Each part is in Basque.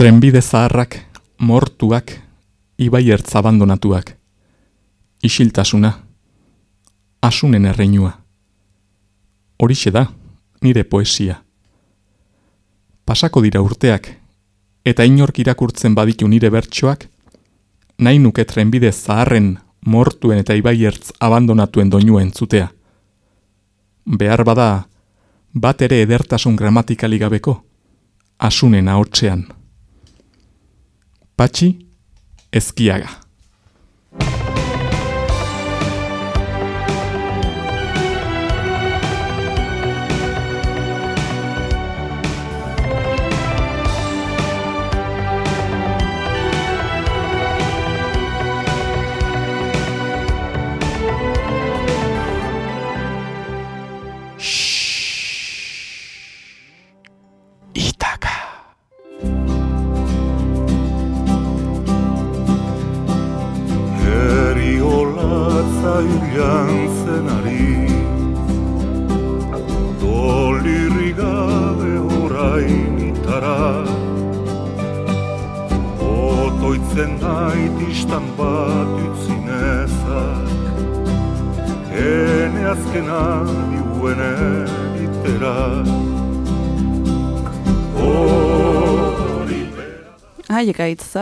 Trenbide zaharrak, mortuak, ibai ertz abandonatuak. Isiltasuna, asunen erreinua. Horixe da, nire poesia. Pasako dira urteak, eta inork irakurtzen baditu nire bertsoak, nahi nuke trenbide zaharren, mortuen eta ibai ertz abandonatuen doinua entzutea. Behar bada, bat ere edertasun gramatikali gabeko, asunen ahotsean. Pachi Esquiaga.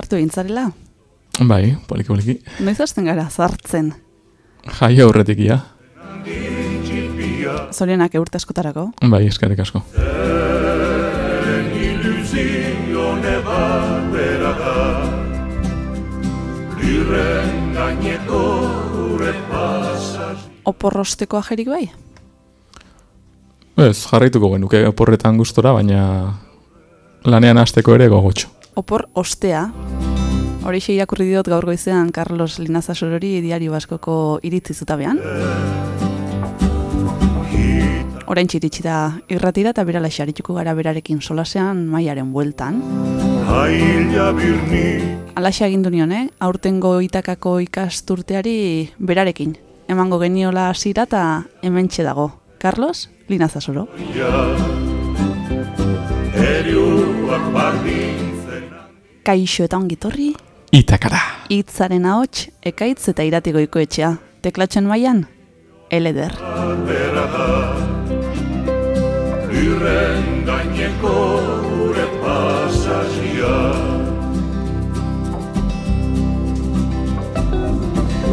Zartu egin Bai, poliki poliki. Noiz hasten gara zartzen? Jai aurretik ia. Zorionak eurte askotarako? Bai, eskarek asko. Oporrosteko ajerik bai? Ez, jarraituko genuke oporretan gustora, baina lanean hasteko ere gogotxo opor ostea. Hori xe irakurri diot gaur goizean Carlos Linazasorori diario baskoko iritzi zutabean. Horain txiritsi da irratira eta berala xarituko gara berarekin solasean maiaren bueltan. Alaxe agindu nion, eh? aurtengo itakako ikasturteari berarekin. Emango geniola hasira eta hemen dago. Carlos Linazasoro. Eriuak bardin kaixo eta ongitorri. Itakara. Itzaren ahots, ekaitz eta iratigoiko etxea. Teklatzen maian, eleder. Lirren gaineko gure pasazia.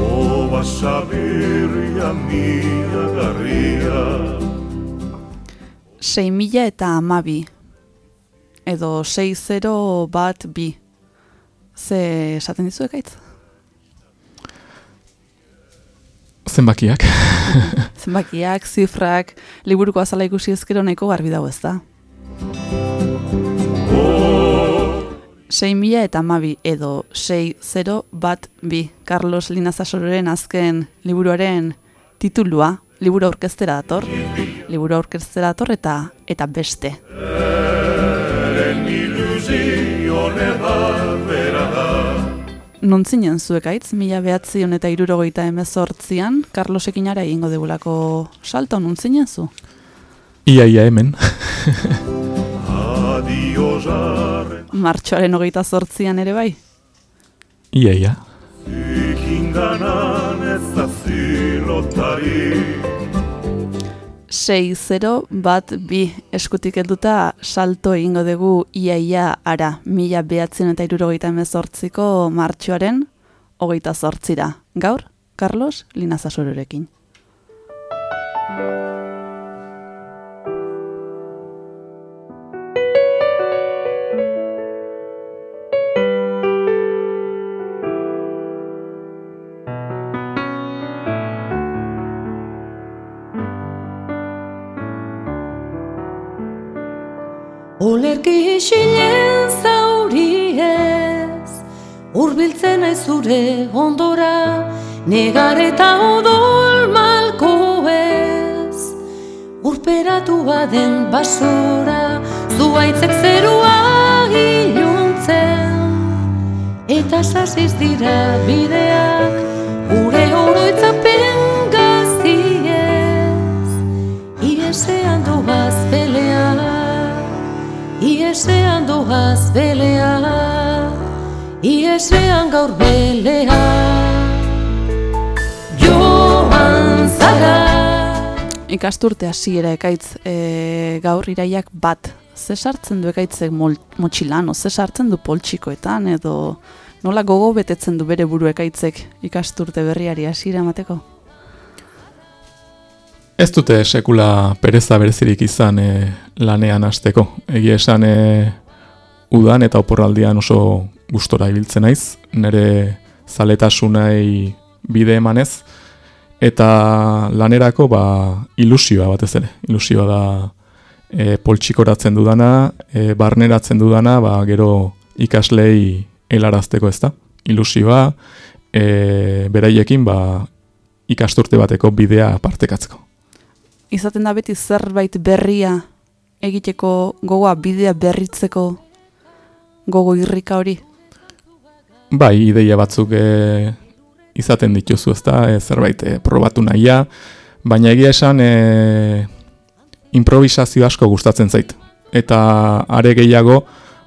Oba sabirria mila garria. Sei mila eta amabi. Edo sei zero bat bi. Ze esaten dizu ekaitz? Zenbakiak. Zenbakiak, zifrak, liburuko azala ikusi ezkero nahiko garbi dago ez da. Sei mila eta mabi edo sei zero bat bi. Carlos Linazasororen azken liburuaren titulua, liburu aurkeztera dator, liburu aurkeztera dator eta eta beste honeda bera da. Nontzinen zuekaitz, mila behatzi honeta irurogeita emezortzian, Carlos Ekinara egingo degulako salto, nontzinen zu? Ia, ia, hemen. Martxoaren hogeita zortzian ere bai? Ia, ia. Ikinganan ez da zilotari. 6-0 bat bi eskutik helduta salto egingo dugu iaia ara mila behatzen eta irurogeita emezortziko martxoaren hogeita zortzira. Gaur, Carlos, linazasururekin. Gaur, Olerki isilen zauri ez Urbiltzen ez zure ondora Negar eta odol malko ez Urperatu baden basora Zuaitzek zerua iluntzen. Eta sasiz dira bideak Iesean gaur belea Joan zara Ikasturte hasiera ekaitz e, gaur iraiak bat. Ze sartzen du ekaitzek mol, motxilan, o ze sartzen du poltsikoetan, edo nola gogo betetzen du bere buru ekaitzek ikasturte berriari hasiera emateko? Ez dute sekula pereza berezirik izan e, lanean hasteko. Egia esan e, udan eta oporraldian oso gustora ibiltzen naiz, nire zaletasunai bide emanez, eta lanerako ba, ilusioa batez ere. Ilusioa da e, poltsikoratzen dudana, e, barneratzen dudana, ba, gero ikaslei helarazteko ez da. Ilusioa, e, beraiekin ba, ikasturte bateko bidea partekatzeko. Izaten da beti zerbait berria egiteko gogoa bidea berritzeko gogo irrika hori. Bai, ideia batzuk e, izaten dituzu ezta, e, zerbait e, probatu nahia, baina egia esan e, improvisazio asko gustatzen zait. Eta are gehiago,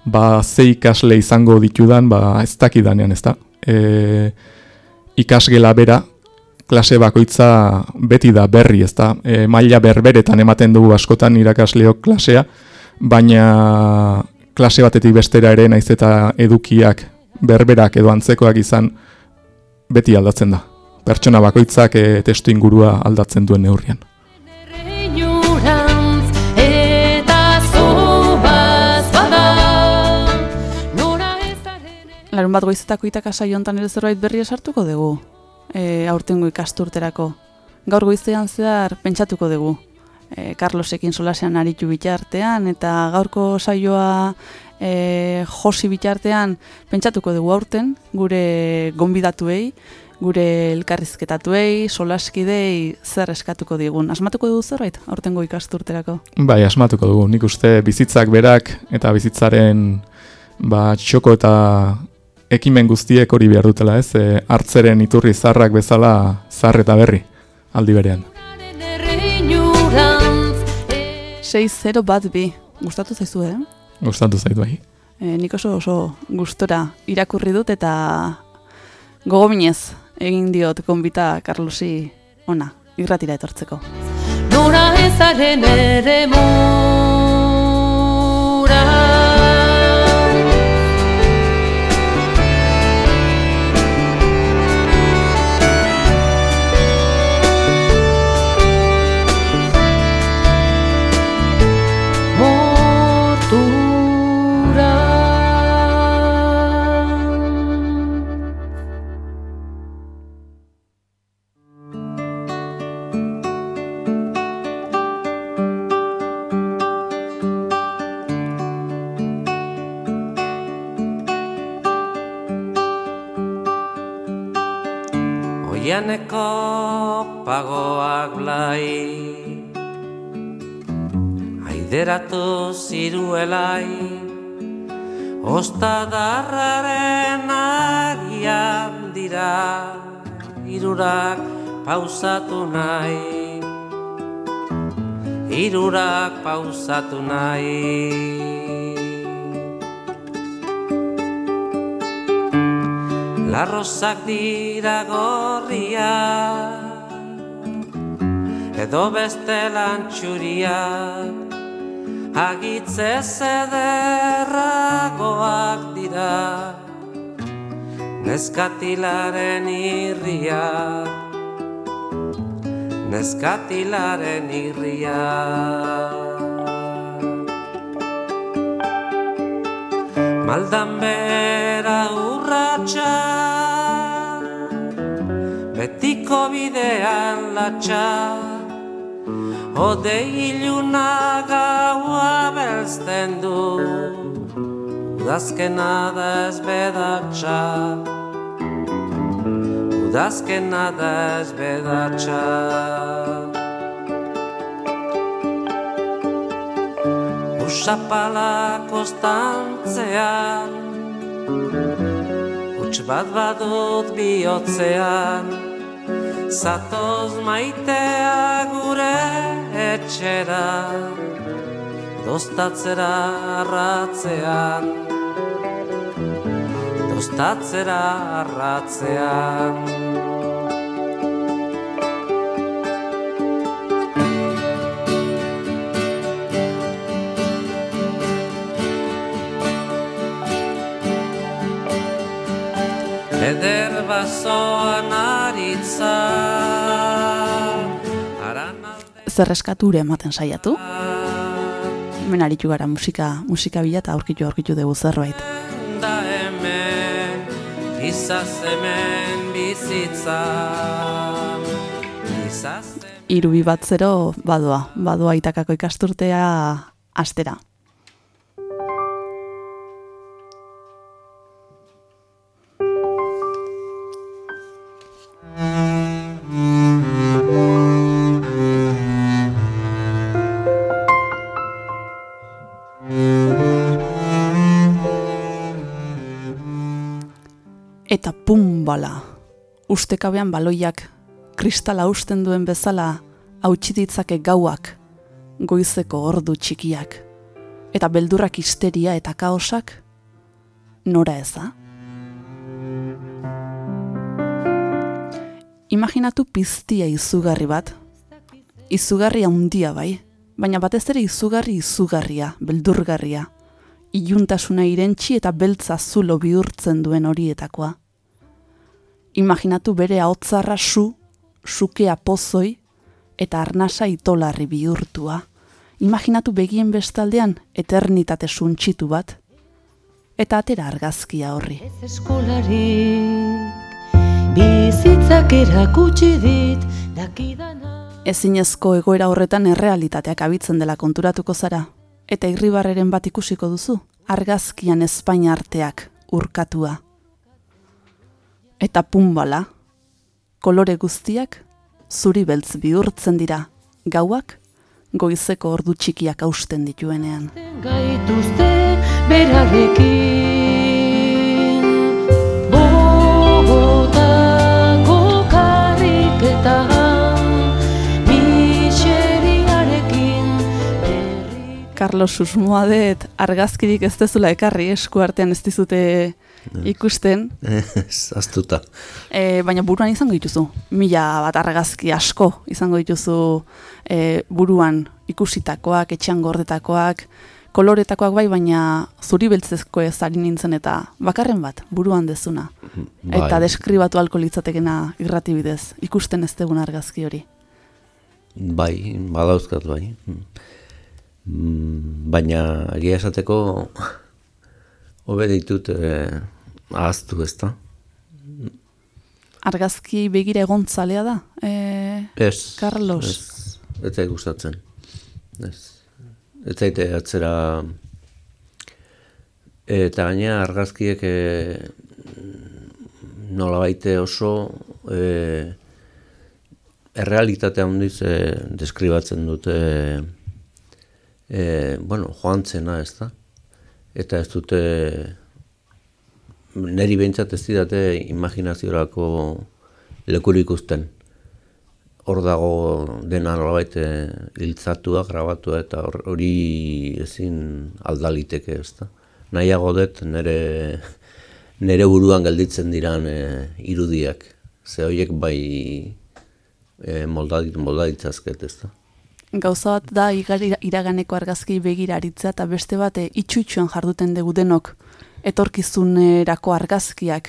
ba, ze ikasle izango ditudan, ba, ez dakidanean ezta. E, ikasgela bera, klase bakoitza beti da berri, ezta? E, maila berberetan ematen dugu askotan irakasleok klasea, baina klase batetik bestera ere naiz eta edukiak berberak edo antzekoak izan beti aldatzen da. Pertsona bakoitzak e, testu ingurua aldatzen duen neurrian. Larun bat goizetako itakasai hontan ere zerbait berria sartuko dugu, e, aurtengo ikasturterako. Gaur goizean zehar pentsatuko dugu. E, Carlosekin solasean aritu bitartean eta gaurko saioa e, josi bitartean pentsatuko dugu aurten gure gonbidatuei, gure elkarrizketatuei, solaskidei zer eskatuko digun. Asmatuko dugu zerbait aurtengo ikasturterako? Bai, asmatuko dugu. Nik uste bizitzak berak eta bizitzaren ba, txoko eta ekimen guztiek hori behar dutela, ez? E, hartzeren iturri zarrak bezala zar eta berri aldi berean. 6-0 bat bi. Gustatu zaizu, eh? Gustatu zait bai. E, nik oso oso gustora irakurri dut eta gogominez egin diot konbita Carlosi ona, irratira etortzeko. Nora ezaren ere mura Oianeko pagoak blai. Aideratu ziruelai Ostadarraren agian dira Irurak pausatu nahi. Irurak pausatu nahi Larrozak dira gorria Edo beste lantxuria Agitze zederragoak dira Neskatilaren irria Neskatilaren irria Maldan bera urratxa Betiko bidean latxa Ode iluna gaua belzten du Udazkena da ez bedatxa Udazkena da ez bedatxa Usapala kostantzean Huts bat badut bihotzean Zatoz maitea gure etxera Dostatzera arratzean Dostatzera arratzean Eder basoan aritza Zer eskature ematen saiatu? Hemen aritu gara musika, musika bila eta aurkitu aurkitu dugu zerbait. da hemen Izaz hemen bizitza Irubi bat zero badoa, badoa itakako ikasturtea astera. Pum bala, ustekabean baloiak, kristala usten duen bezala, hautsi ditzake gauak, goizeko ordu txikiak, eta beldurrak histeria eta kaosak, nora eza? Imaginatu piztia izugarri bat, izugarri handia bai, baina batez ere izugarri izugarria, beldurgarria, iluntasuna irentsi eta beltza zulo bihurtzen duen horietakoa. Imaginatu bere ahotzarra su, sukea pozoi eta arnasa itolarri bihurtua. Imaginatu begien bestaldean eternitate suntxitu bat. Eta atera argazkia horri. Ez eskolarik bizitzak erakutsi dit dakidana Ezinezko egoera horretan errealitateak abitzen dela konturatuko zara. Eta irribarreren bat ikusiko duzu, argazkian Espainia arteak urkatua. Eta pumbala, kolore guztiak zuri beltz bihurtzen dira, gauak goizeko ordu txikiak hausten dituenean. gaituzte berarekin Carlos Susmoadet argazkirik ez dezula ekarri esku artean ez dizute ikusten, Ez, aztuta. e, baina buruan izango dituzu. Mila bat argazki asko izango dituzu e, buruan ikusitakoak, etxean gordetakoak, koloretakoak bai, baina zuri beltzezko ez ari nintzen eta bakarren bat, buruan dezuna. Eta Bai. deskribatu alko litzatekena irrati bidez, ikusten ez degun argazki hori. Bai, badauzkat bai. Mm, Baina egia esateko hobe ditut eh, ahaztu ezta. Argazki begira egontzalea da, e, Ez. Carlos. Ez, ez zait gustatzen. Ez. Ez zaite atzera eta gaina argazkiek e, nola baite oso e, errealitatea handiz e, deskribatzen dute e, bueno, joan zena ez da. Eta ez dute neri behintzat ez didate imaginaziorako lekurik ikusten hor dago dena nolabait eh, iltzatua, grabatua eta hor- hori ezin aldaliteke, ez da. Nahiago dut nere, nere buruan gelditzen diran eh, irudiak. Ze horiek bai e, moldadit, moldaditzazket, ez da. Gauza bat da iraganeko argazki begira aritzea eta beste bat e, itxutxuan jarduten dugu denok etorkizunerako argazkiak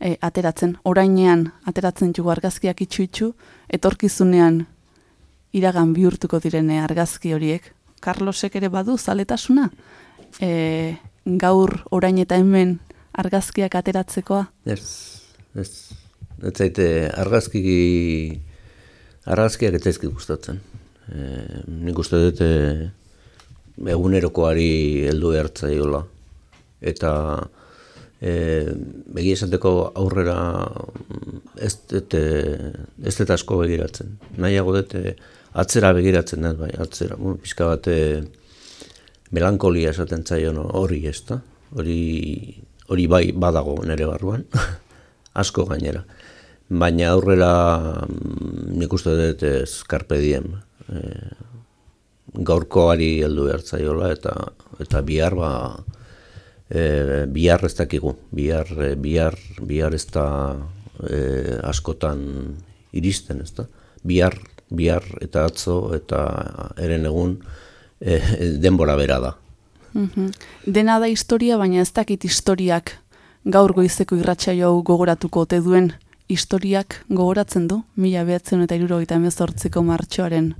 e, ateratzen. Orainean ateratzen dugu argazkiak itxutxu, etorkizunean iragan bihurtuko direne argazki horiek. Carlosek ere badu zaletasuna e, gaur orain eta hemen argazkiak ateratzekoa. Ez, ez, ez zaite argazki, argazkiak ez zaizkit gustatzen. E, nik uste dut e, egunerokoari heldu behartzaiola. Eta e, begi esateko aurrera mm, ez dut, ez dut asko begiratzen. Nahiago dut atzera begiratzen dut, bai, atzera. Bueno, pixka bat e, melankolia esaten zaion hori ez da. Hori, hori bai badago nere barruan, asko gainera. Baina aurrera mm, nik uste dut ez carpe diem. E, gaurkoari heldu behar zaiola eta eta bihar ba e, bihar ez dakigu. Bihar e, bihar bihar ez da e, askotan iristen ez da bihar bihar eta atzo eta eren egun e, denbora bera da. Mhm. Dena da historia, baina ez dakit historiak gaur goizeko irratsaio hau gogoratuko ote duen. Historiak gogoratzen du, mila behatzen eta irurogeita emezortziko martxoaren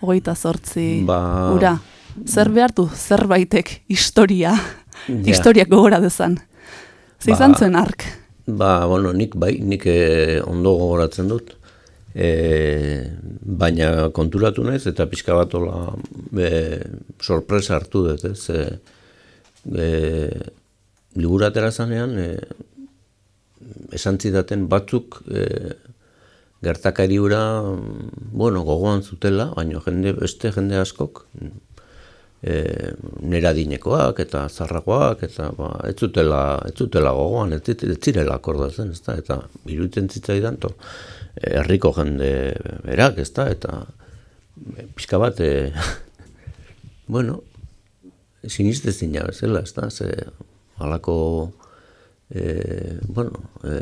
hogeita zortzi Ba- ura. Zer behar du, zerbaitek historia, Ja. historiak gogora dezan. Ze Ba- zuen ark. Ba, bueno, nik bai, nik eh, ondo gogoratzen dut. E, baina konturatu naiz eta pixka bat hola e, sorpresa hartu dut, ez? E, e, liburu atera zanean, e, esan batzuk e, gertakari hura, bueno, gogoan zutela, baina jende, beste jende askok, e, nera dinekoak eta zarragoak eta ba, ez zutela, ez zutela gogoan, ez, ez zirela akordatzen, ez da, eta iruditzen zitzaidan, to, eh, herriko jende berak, ez da, eta e, pixka bat, e, bueno, sinistezina bezala, ez da, ze halako, e, bueno, e,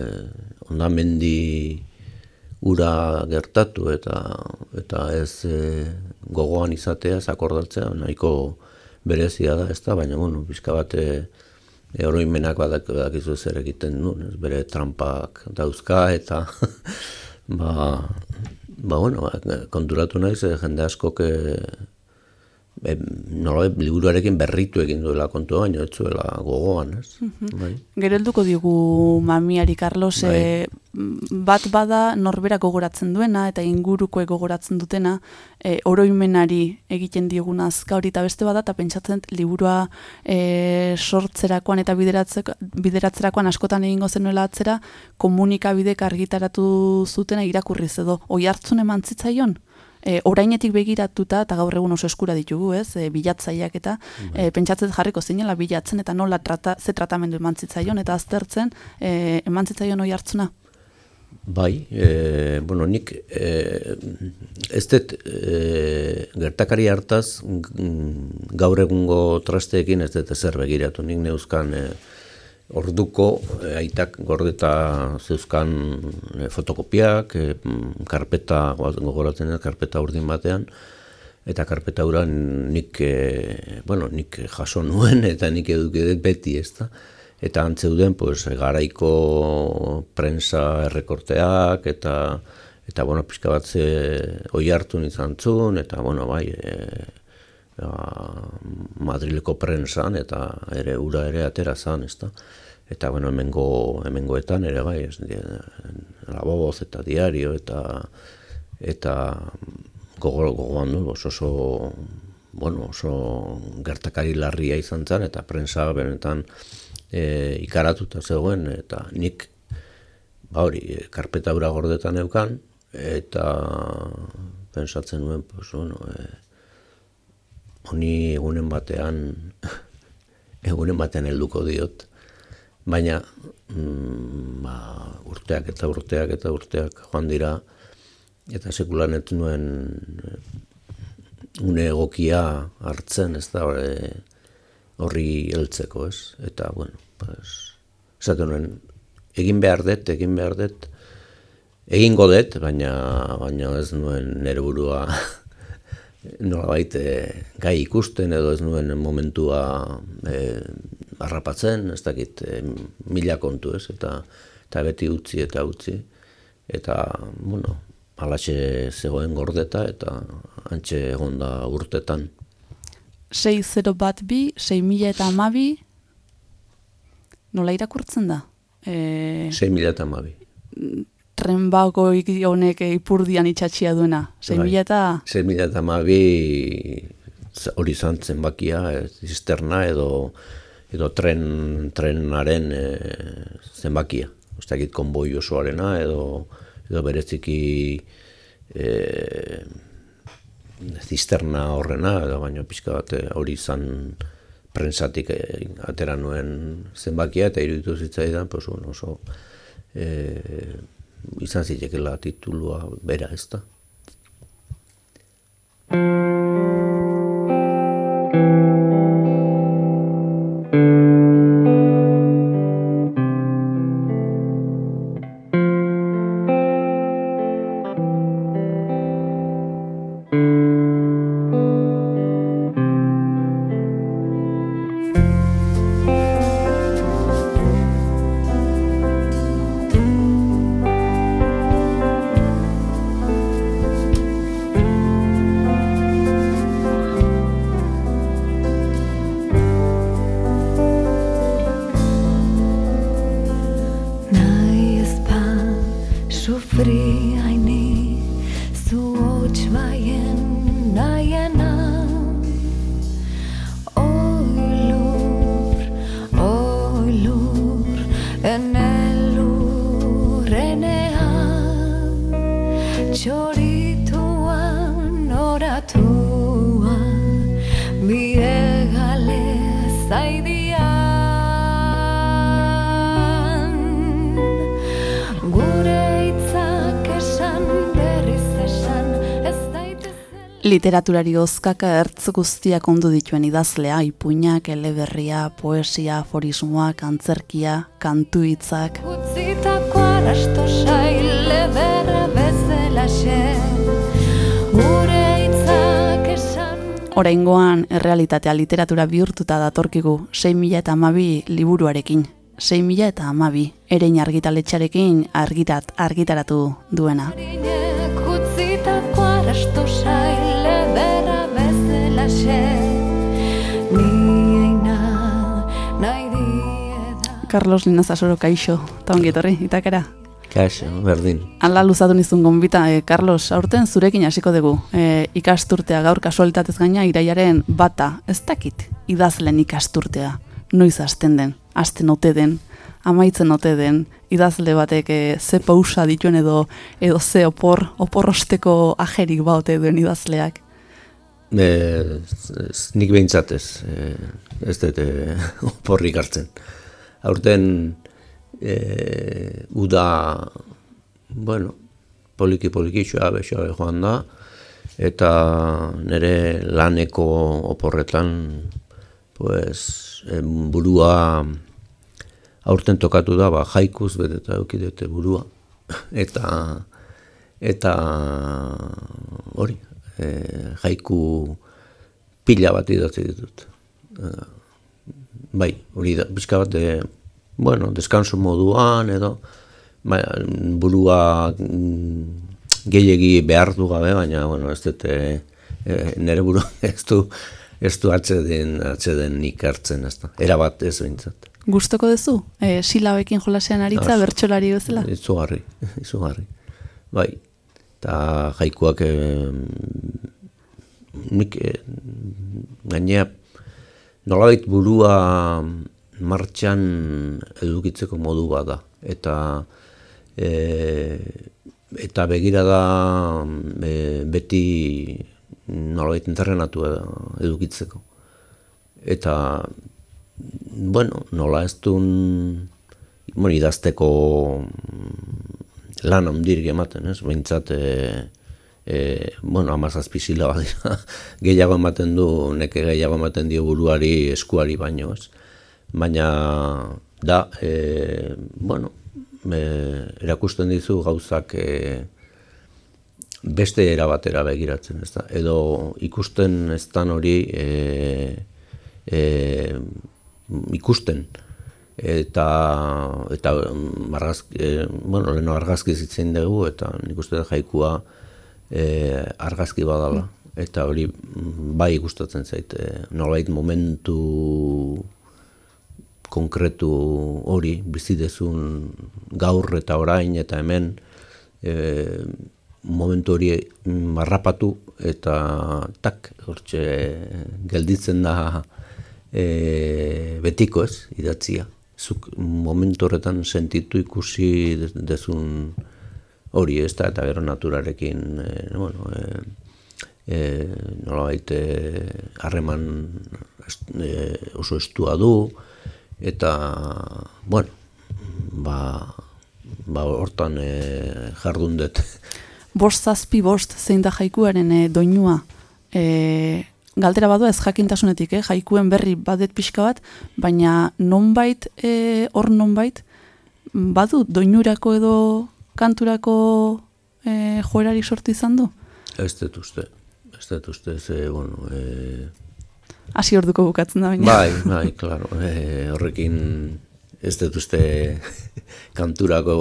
ondamendi ura gertatu eta eta ez e, gogoan izatea, ez akordatzea, nahiko berezia da, ez da, baina, bueno, pixka bat e, e, oroimenak badak, badakizu zer egiten duen, ez? Bere trampak dauzka eta ba, ba, bueno, ba, konturatu naiz, e, jende askok e, e, nolabait liburuarekin berritu egin duela kontu baina ez zuela gogoan, ez? Bai. Gero helduko digu mamiari Carlos, Bai. e, bat bada norbera gogoratzen duena eta ingurukoek gogoratzen dutena, e, oroimenari egiten dioguna azka hori eta beste bada eta pentsatzen liburua e, sortzerakoan eta bideratzerakoan askotan egingo zenuela atzera komunikabidek argitaratu zutena irakurriz edo oi hartzun eman zitzaion? E, orainetik begiratuta eta gaur egun oso eskura ditugu, ez? E, bilatzaileak eta e, pentsatzen jarriko zinela bilatzen eta nola trata, ze tratamendu eman zitzaion eta aztertzen e, eman zitzaion oi hartzuna. Bai, e, bueno, nik e, ez dut e, gertakari hartaz mm, gaur egungo trasteekin ez dut ezer begiratu. Nik neuzkan e, orduko e, aitak gordeta zeuzkan e, fotokopiak, e, karpeta, gogoratzen dut, karpeta urdin batean, eta karpeta hura nik, e, bueno, nik jaso nuen eta nik eduki beti, ez da? Eta antzeuden, pues, garaiko prensa errekorteak, eta, eta bueno, pixka bat ze oi hartu izan zuen, eta, bueno, bai, e, ba, Madrileko prensan, eta ere ura ere atera zan, ez da? Eta, bueno, hemengo, hemengoetan ere bai, ez, di, la Voz eta diario, eta, eta gogo, gogoan du, oso, oso, bueno, oso gertakari larria izan zen, eta prensa benetan e, ikaratuta zegoen, eta nik, ba hori, e, karpeta hura gordetan eukan, eta pensatzen nuen, pues, bueno, e, honi egunen batean, egunen batean helduko diot, baina mm, ba, urteak eta urteak eta urteak joan dira, eta sekulan ez nuen eh, une egokia hartzen, ez da, horri heltzeko, ez? Eta, bueno, pues, esaten nuen, egin behar dut, egin behar dut, egingo dut, baina, baina ez nuen nire burua nolabait e, gai ikusten edo ez nuen momentua e, harrapatzen, ez dakit, e, mila kontu ez, eta, eta beti utzi eta utzi, eta, bueno, alaxe zegoen gordeta eta antxe egonda urtetan. 6-0 bat bi, 6 mila eta amabi, nola irakurtzen da? E, 6 mila eta mabi. tren bago honek ipurdian itxatxia duena. 6 Bai. eta... 6 mila eta mabi hori izan zenbakia, eh, zisterna edo edo tren, trenaren e, zenbakia. Ez dakit konboi osoarena edo, edo bereziki e, zisterna horrena, edo baino pixka bat eh, hori izan prensatik eh, atera nuen zenbakia eta iruditu zitzaidan, pues, bueno, oso e, izan zitekela titulua bera ez da. Literaturari ozkaka ertz guztiak ondu dituen idazlea, ipuinak, eleberria, poesia, aforismoak, antzerkia, kantu hitzak. Utzitako arrasto saile berra Gure hitzak esan Oraingoan errealitatea literatura bihurtuta datorkigu 6000 eta amabi liburuarekin. 6000 eta amabi, erein argitaletxarekin argitat, argitaratu duena. Utzitako arrasto saile Carlos Linazasoro kaixo, eta ongi etorri, itakera. Kaixo, berdin. Ala luzatu nizun gonbita, e, Carlos, aurten zurekin hasiko dugu. E, ikasturtea gaur kasualitatez gaina iraiaren bata, ez dakit, idazlen ikasturtea. Noiz hasten den, hasten ote den, amaitzen ote den, idazle batek e, ze pausa dituen edo edo ze opor, oporrosteko ajerik baote duen idazleak. E, ez- nik behintzat ez, e, ez dut e, oporrik hartzen. Aurten e, uda, bueno, poliki poliki xoabe xoabe joan da, eta nire laneko oporretan, pues, em, burua aurten tokatu da, ba, jaikuz beteta eukidete burua. Eta, eta hori, e, jaiku pila bat idatzi ditut. Eh, bai, hori da, pixka bat, de, bueno, deskanso moduan edo, ba, burua mm, gehiegi behar du gabe, baina, bueno, ez dut, e, e, nire burua ez du, ez du atzeden, atzeden nik hartzen, ez da. Era bat ez behintzat. Gustoko duzu? E, silabekin jolasean aritza, Asko. bertsolari bezala? Izugarri, izugarri. Bai, eta jaikuak eh, nik eh, gainea nolabait burua martxan edukitzeko modu bat da. Eta eh, eta begira da eh, beti nolabait entrenatu edukitzeko. Eta bueno, nola ez duen bueno, idazteko mm, lan handirik ematen, ez? Behintzat, e, e, bueno, amazazpi dira, gehiago ematen du, neke gehiago ematen dio buruari, eskuari baino, ez? Baina, da, e, bueno, e, erakusten dizu gauzak e, beste era batera begiratzen, ez da? Edo ikusten ez dan hori e, e, ikusten eta eta mm, argazki, e, bueno, leno argazki zitzen dugu eta nik uste dut jaikua e, argazki badala. Eta hori mm, bai gustatzen zait e, nolabait momentu konkretu hori bizi dezun gaur eta orain eta hemen e, momentu hori mm, harrapatu eta tak hortxe gelditzen da e, betiko ez idatzia. Zuk momentu horretan sentitu ikusi de- dezun hori ez da eta gero naturarekin e, bueno, e, e, nolabait e, harreman est- e, oso estua du eta bueno ba, ba hortan e, jardun dut Bost zazpi bost zein da jaikuaren e, doinua. E, galdera badu ez jakintasunetik, eh? jaikuen berri badet pixka bat, baina nonbait, e, hor nonbait, badu doinurako edo kanturako e, joerarik sortu izan du? Ez dut uste, ez dut uste, ze, bueno, e, Hasi orduko bukatzen da baina. Bai, bai, claro. E, horrekin ez dut uste kanturako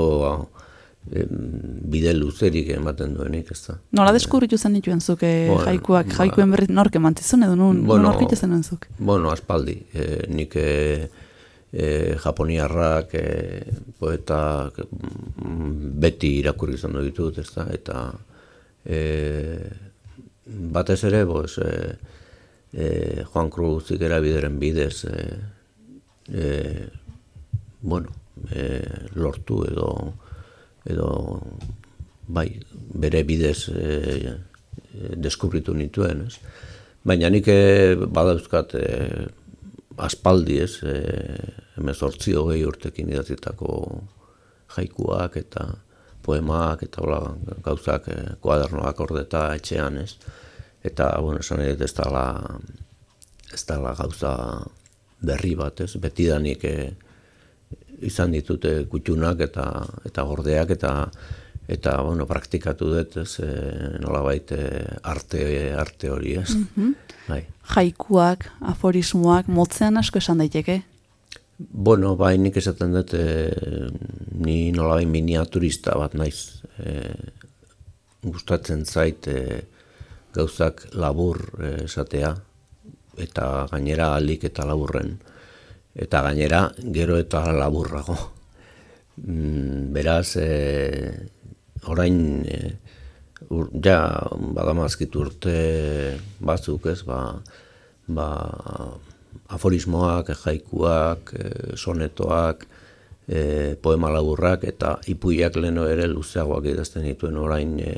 bide luzerik ematen duenik, ez da. Nola deskubritu zen dituen zuk eh, Bueno, jaikuak, ba- jaikuen berri nork emantizun edo nun, Bueno, nun aurkitu zenuen zuk? Bueno, aspaldi. E, nik e, e, japoniarrak, e, poetak mm, beti irakurri izan ditut, ez da, eta e, batez ere, boz, e, e, Juan Cruz zikera bideren bidez, e, e, bueno, e, lortu edo, edo bai, bere bidez e, e, deskubritu nituen, ez? Baina nik e, badauzkat e, aspaldi ez, e, emezortzi hogei urtekin idatzitako jaikuak eta poemak eta hola, gauzak e, kuadernoak ordeta etxean ez. Eta, bueno, esan dut ez dala, ez dala gauza berri bat ez, betidanik e, izan ditute kutxunak eta eta gordeak eta eta bueno, praktikatu dut ez e, nolabait e, arte arte hori, ez? Bai. Jaikuak, aforismoak, motzean asko esan daiteke. Bueno, bai, nik esaten dut e, ni nolabait miniaturista bat naiz. E, gustatzen zait e, gauzak labur esatea eta gainera alik eta laburren eta gainera gero eta laburrago. Mm, beraz, e, orain e, ur, ja badamazkit urte batzuk ez, ba, ba, aforismoak, jaikuak, e, sonetoak, e, poema laburrak eta ipuiak leno ere luzeagoak idazten dituen orain e,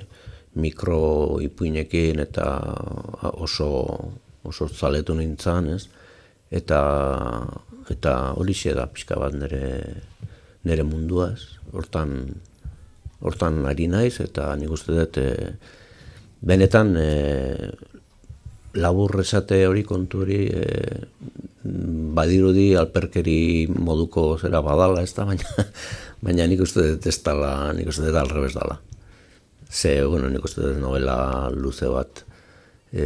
mikro ipuinekin eta oso oso zaletu nintzen, ez? Eta eta hori da pixka bat nire nire mundua, ez? Hortan hortan ari naiz eta nik uste dut e, benetan e, labur esate hori kontu hori e, badirudi alperkeri moduko zera badala, ez da, baina, baina nik uste dut ez dala, nik uste dut alrebez dala. Ze, bueno, nik uste dut novela luze bat, e,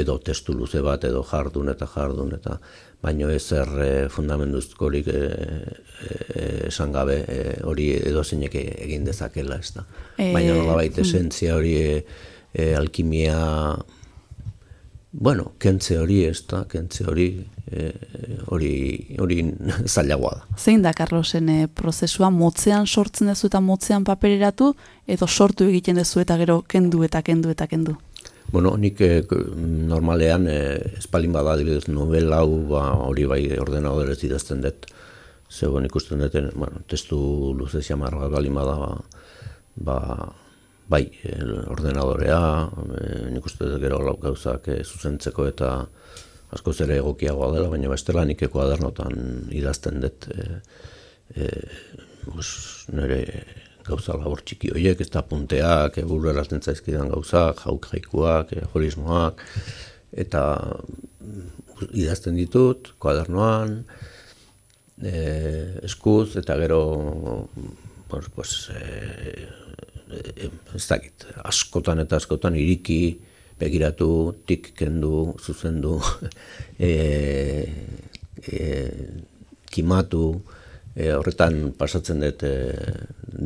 edo testu luze bat, edo jardun eta jardun, eta baino ez er e, fundamentuzkorik e, e, esan gabe e, hori edo zeinek egin dezakela, ez da. E, Baina nolabait esentzia hori e, e, alkimia Bueno, kentze hori ez da, kentze hori eh, hori hori zailagoa da. Zein da Carlosen eh, prozesua motzean sortzen duzu eta motzean papereratu edo sortu egiten duzu eta gero kendu eta kendu eta kendu? Bueno, nik eh, normalean eh, espalin bada adibidez novela hau ba, hori bai ordenadorez idazten dut. Zegoen ikusten dut, eh, bueno, testu luze xamar bat balin bada ba, ba, bai, ordenadorea, eh, nik uste dut gero gauzak eh, zuzentzeko eta askoz ere egokiagoa dela, baina bestela nik kuadernotan idazten dut eh, pues, nire gauza labor txiki horiek, ez da punteak, e, buru erazten zaizkidan gauzak, jauk jaikuak, e, jorismoak, eta mm, idazten ditut, kuadernoan, e, eskuz, eta gero, pues, pues, e, e, ez dakit, askotan eta askotan iriki, begiratu, tik kendu, zuzendu, e, e, kimatu, e, horretan pasatzen dut e,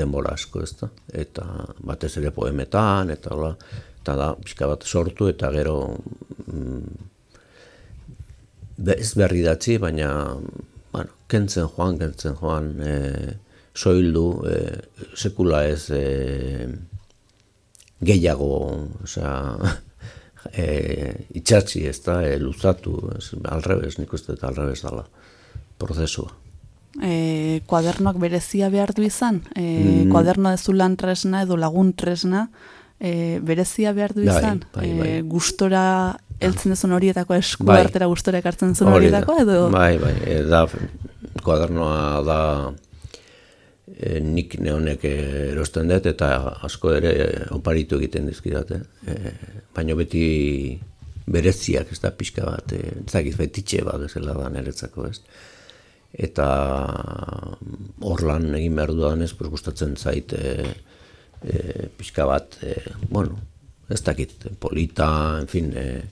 denbora asko, ez da? Eta batez ere poemetan, eta hola, eta da, pixka bat sortu, eta gero mm, be- ez berri datzi, baina bueno, kentzen joan, kentzen joan, e, soildu, e, sekula ez e, gehiago, osea, e, itxatzi ez da, e, luzatu, ez, alrebez, nik uste dut alrebez dala, prozesua. E, kuadernoak berezia behar du izan? E, Mm. Kuaderno dezu lan tresna edo lagun tresna e, berezia behar du Bai, izan? bai, bai. E, gustora heltzen duzun horietako esku Bai. artera gustora ekartzen duzun horietako edo? Bai, bai, e, da, kuadernoa da e, nik neonek erosten dut eta asko ere oparitu egiten dizkidate. E, baina beti bereziak, ez da pixka bat, e, ez dakit fetitxe bat ezela da niretzako, ez. Eta hor lan egin behar dudanez, pues, gustatzen zait e, e, pixka bat, e, bueno, ez dakit, polita, en fin, e,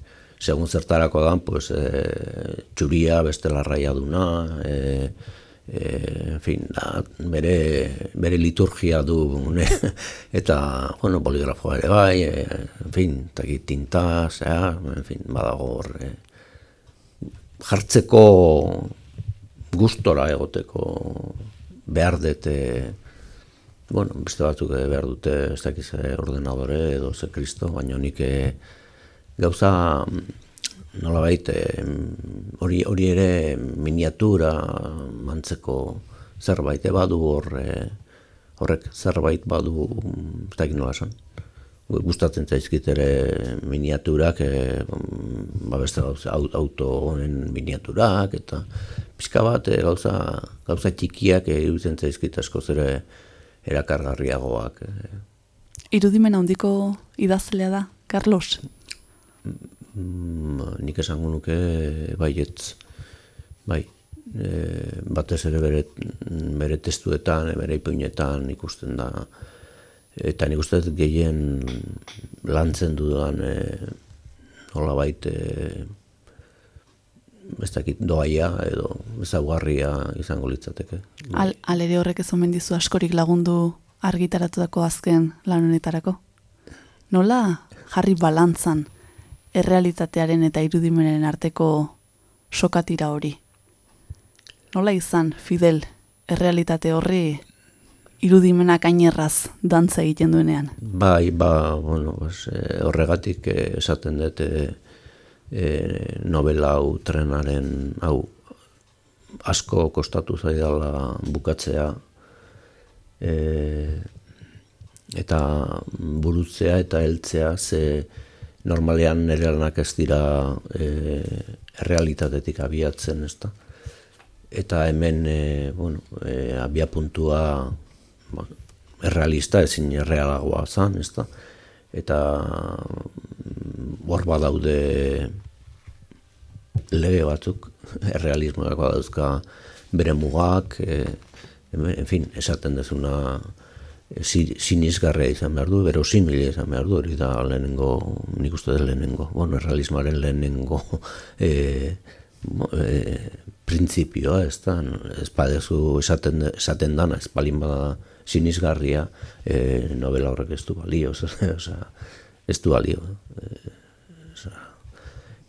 segun zertarako dan, pues, e, txuria, beste larraia duna, e, e, en fin, da, bere, bere liturgia du, ne? eta, bueno, poligrafoa ere bai, e, en fin, taki tinta, zea, en fin, badago hor, e, jartzeko gustora egoteko behar dute, bueno, beste batzuk behar dute, ez dakiz ordenadore edo ze kristo, baina nik eh, gauza nola baite, hori, hori ere miniatura mantzeko zerbait badu hor, eh, horrek zerbait badu, ez dakit nola esan. Gustatzen zaizkit ere miniaturak, e, ba beste gauza, auto honen miniaturak, eta pixka bat e, gauza, gauza txikiak iruditzen zaizkit askoz ere erakargarriagoak. E, Irudimen handiko idazlea da, Carlos. mm, nik esango nuke baietz, bai, e, batez ere bere, bere testuetan, bere ipuinetan ikusten da, eta nik uste gehien lantzen dudan e, nola baite ez dakit doaia edo ezaugarria izango litzateke. Al, alere horrek ez omen dizu askorik lagundu argitaratutako azken lan honetarako. Nola jarri balantzan errealitatearen eta irudimenen arteko sokatira hori? Nola izan, Fidel, errealitate horri irudimenak ainerraz dantza egiten duenean? Bai, ba, bueno, pues, eh, horregatik eh, esaten dut eh, eh, novela hau trenaren hau asko kostatu zaidala bukatzea eh, eta burutzea eta heltzea ze normalean nire lanak ez dira eh, errealitatetik abiatzen, ezta? Eta hemen, eh, bueno, eh, abia puntua ba, errealista, ezin errealagoa zan, ezta? Eta mm, hor badaude lege batzuk, errealismoak badauzka bere mugak, e, en fin, esaten dezuna e, si- sinisgarria izan behar du, bero izan behar du, hori da lehenengo, nik uste dut lehenengo, bueno, errealismoaren lehenengo e, mo- e, printzipioa, ez da, ez badezu esaten, esaten dana, ez balin bada sinisgarria, e, novela horrek ez du balio, osea, osea, ez du balio. E, osea,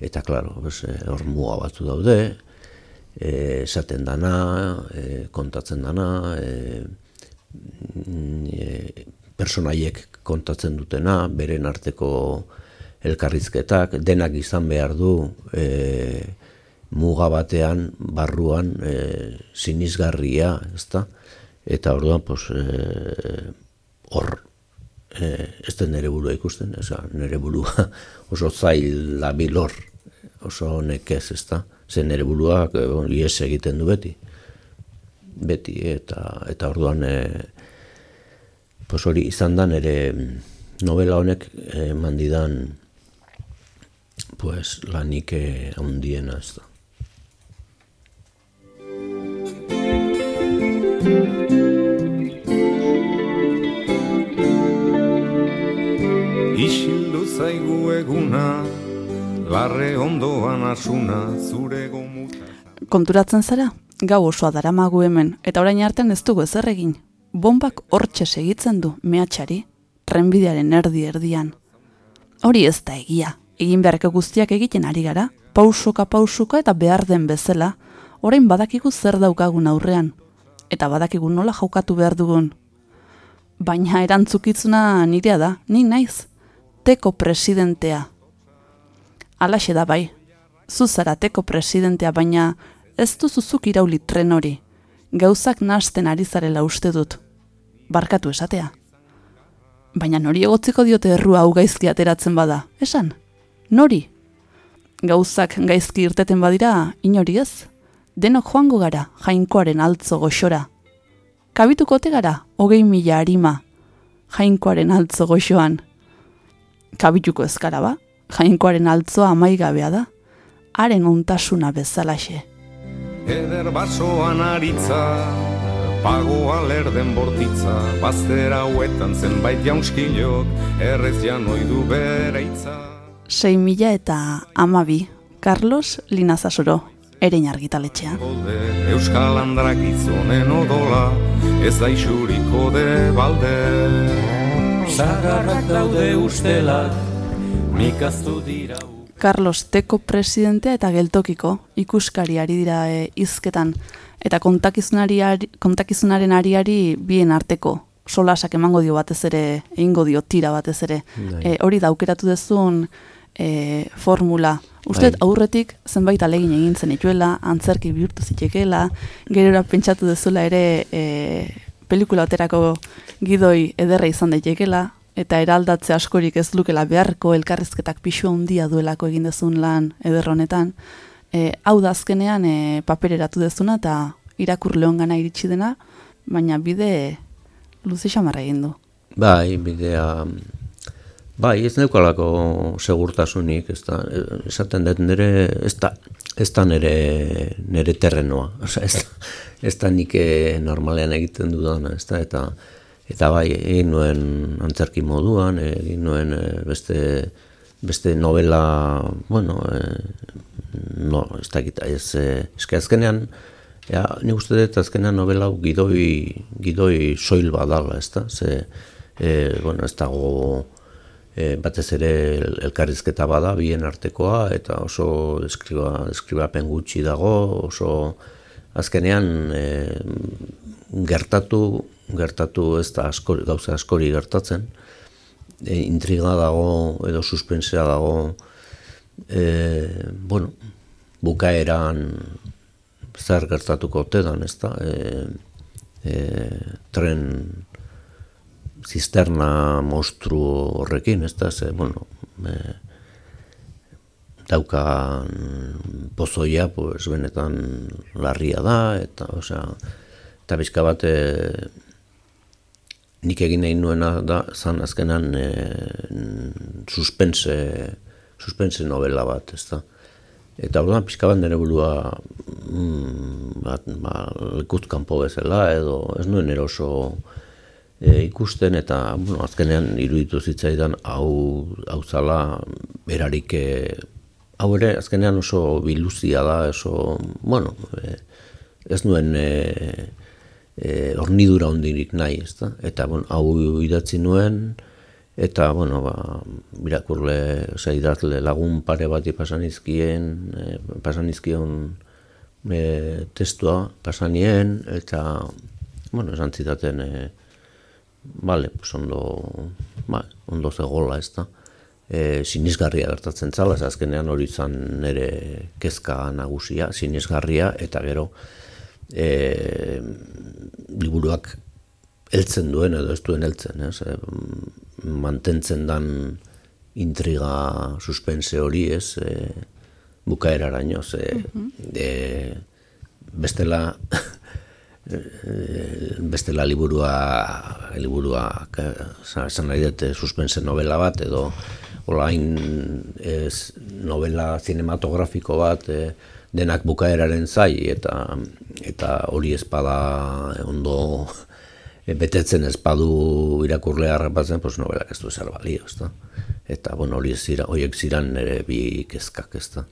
eta, klaro, pues, e, hor muga batzu daude, esaten dana, e, kontatzen dana, e, e, personaiek kontatzen dutena, beren arteko elkarrizketak, denak izan behar du e, muga batean, barruan, e, sinisgarria, ezta? Eta orduan, pues, e, hor, e, ez da nire burua ikusten, oza, nire burua oso zail dabil hor, oso nekez, ezta? Zer nire burua, e, ies egiten du beti. Beti, eta, eta orduan, e, pues hori izan da nire novela honek eman didan pues, lanik eh, handiena ez da. Zaigu eguna, larre ondoan asuna, zure gomuta. Konturatzen zara? Gau osoa daramagu hemen, eta orain artean ez dugu ezer egin. Bombak hortxe segitzen du mehatxari, trenbidearen erdi erdian. Hori ez da egia, egin beharko guztiak egiten ari gara, pausoka pausuka eta behar den bezala, orain badakigu zer daukagun aurrean, eta badakigu nola jaukatu behar dugun. Baina erantzukitzuna nirea da, ni naiz, teko presidentea. Alaxe da bai, zu zara teko presidentea, baina ez duzuzuk irauli tren hori. Gauzak nasten ari zarela uste dut. Barkatu esatea. Baina nori egotziko diote errua hau gaizki ateratzen bada, esan? Nori? Gauzak gaizki irteten badira, inori ez? Denok joango gara, jainkoaren altzo goxora. Kabituko gara, hogei mila harima, jainkoaren altzo goxoan. Kabituko ezkara ba, jainkoaren altzoa amaigabea da, haren ontasuna bezalaxe. Eder basoan aritza, pagoa lerden bortitza, baztera hauetan zenbait jaunskilok, errez du bere itza. 6 mila eta amabi, Carlos Linazasoro, erein argitaletxea. Gode Euskal Andrak gizonen odola, ez da isuriko de balde. Zagarrak daude ustelak, mikaztu dira Carlos Teko presidentea eta geltokiko ikuskari ari dira e, hizketan eta kontakizunaren ariari bien arteko solasak emango dio batez ere, egingo dio tira batez ere. Bai. E, hori da aukeratu duzun e, formula. Uste Bai. aurretik zenbait alegin egin zenituela, antzerki bihurtu zitekeela, gerora pentsatu duzula ere e, pelikula baterako gidoi ederra izan daitekeela, eta eraldatze askorik ez lukela beharko elkarrizketak pixu handia duelako egin dezun lan eder honetan. E, hau da azkenean e, papereratu dezuna eta irakurle gana iritsi dena, baina bide luze xamarra egin du. Bai, bidea... Bai, ez neukalako segurtasunik, ez da, eh, esaten dut nire, ez da, ez da nire, nire terrenoa, Osea, ez, da, ez da nik eh, normalean egiten dudana, ez da, eta, eta bai, egin nuen antzerki moduan, egin nuen eh, beste, beste novela, bueno, eh, no, ez da, ez, eske azkenean, Ja, ni uste dut azkenean novela gidoi, gidoi soil badala, ez da? Ze, e, bueno, ez dago e, batez ere el- elkarrizketa bada bien artekoa eta oso deskriba, deskribapen gutxi dago, oso azkenean e, gertatu, gertatu ez da askori, gauza askori gertatzen, e, intriga dago edo suspensea dago, e, bueno, bukaeran zer gertatuko ote dan, ez da? E, e, tren zisterna monstru horrekin, ez da? Ze, bueno, e, daukan pozoia, pues, benetan larria da, eta, osea, eta bizka bat, e, nik egin nahi nuena da, zan azkenan e, suspense, suspense novela bat, ez da? Eta orduan pixka bat nire burua mm, bat, ba, lekuz kanpo bezala edo ez nuen eroso e, ikusten eta bueno, azkenean iruditu zitzaidan hau, hau zala berarik e, hau ere azkenean oso biluzia da, oso, bueno, e, ez nuen e, e, hornidura hondirik nahi, ez da? Eta bueno, hau idatzi nuen, eta, bueno, ba, irakurle, osea, idazle lagun pare bati pasanizkien, e, pasanizkion e, testua pasanien, eta, bueno, esan zitaten, e, bale, pues ondo, ba, ondo zegoela, ez da? E, sinisgarria gertatzen zala, ez azkenean hori izan nire kezka nagusia, sinisgarria, eta gero, e, liburuak heltzen duen edo ez duen heltzen, ez? E, mantentzen dan intriga suspense hori, ez? E, bukaeraraino, ze, e, bestela bestela liburua liburua esan nahi dut eh, suspense novela bat edo olain ez, novela cinematografiko bat eh, denak bukaeraren zai eta eta hori espada ondo eh, betetzen espadu irakurlea harrapatzen, pues novelak ez du ezer balio, ezta? Eta, bueno, hori ez zira, horiek ziran nire bi kezkak, ezta?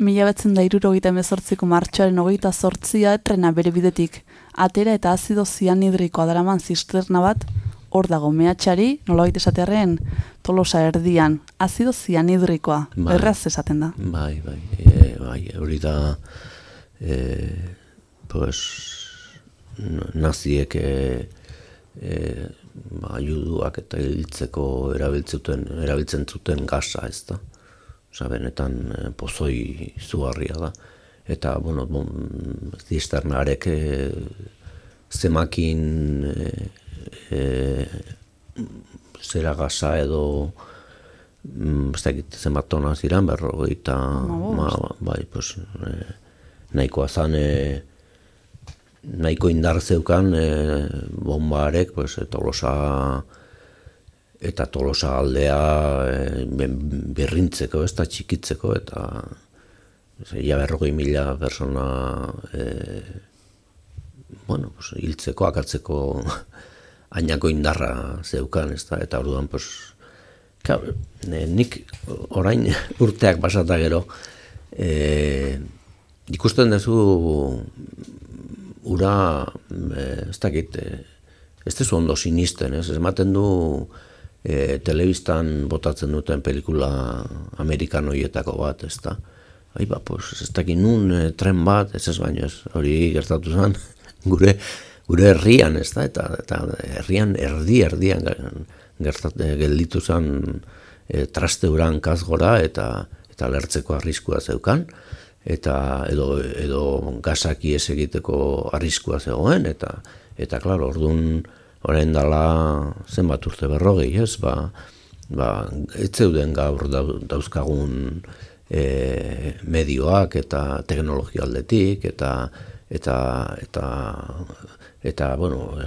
Mila betzen da irurogeita emezortziko martxoaren hogeita zortzia trena bere bidetik atera eta azido zianidrikoa daraman zisterna bat hor dago mehatxari, nolabait esatearen tolosa erdian, azido zianidrikoa, Bai. erraz esaten da. Bai, bai, e, bai, hori da, e, pues, naziek e, e, ba, juduak eta hiltzeko erabiltzen, erabiltzen zuten gasa, ez da. Osa, benetan e, pozoi zugarria da. Eta, bueno, bon, zisternarek e, zemakin e, e, zera gasa edo mm, ez dakit zenbat tona ziren, berrogeita, ma, bai, pues, e, nahikoa zan, e, nahiko indar zeukan e, bombarek, pues, tolosa, eta tolosa aldea e, berrintzeko, ez da txikitzeko, eta ja berrogei mila persona e, bueno, pues, hiltzeko, akatzeko ainako indarra zeukan, ez da, eta orduan, pues, ne, nik orain urteak pasata gero, e, ikusten duzu ura, e, ez dakit, e, ez dezu ondo sinisten, ez, ematen du e, telebistan botatzen duten pelikula amerikanoietako bat, ez da. Ai, ba, pues, ez dakit nun e, tren bat, ez ez baino ez, hori gertatu zen, gure, gure herrian, ez da, eta, eta herrian erdi, erdian gertat, e, gelditu zen e, trasteuran kazgora eta eta lertzeko arriskua zeukan, eta edo, edo gazaki ez egiteko arriskua zegoen, eta, eta klaro, orduan, orain dala zenbat urte berrogei, ez, ba, ba, ez zeuden gaur dauzkagun e, medioak eta teknologia aldetik, eta, eta, eta, eta bueno,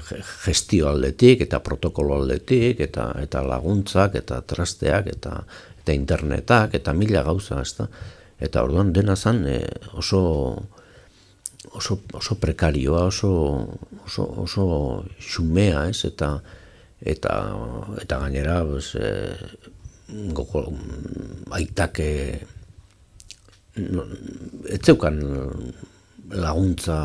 gestio aldetik, eta protokolo aldetik, eta, eta laguntzak, eta trasteak, eta, eta internetak, eta mila gauza, ez da. Eta orduan dena zen e, oso, oso, oso prekarioa, oso, oso, oso xumea, ez, eta, eta, eta gainera, pues, e, goko, aitak, no, ez zeukan laguntza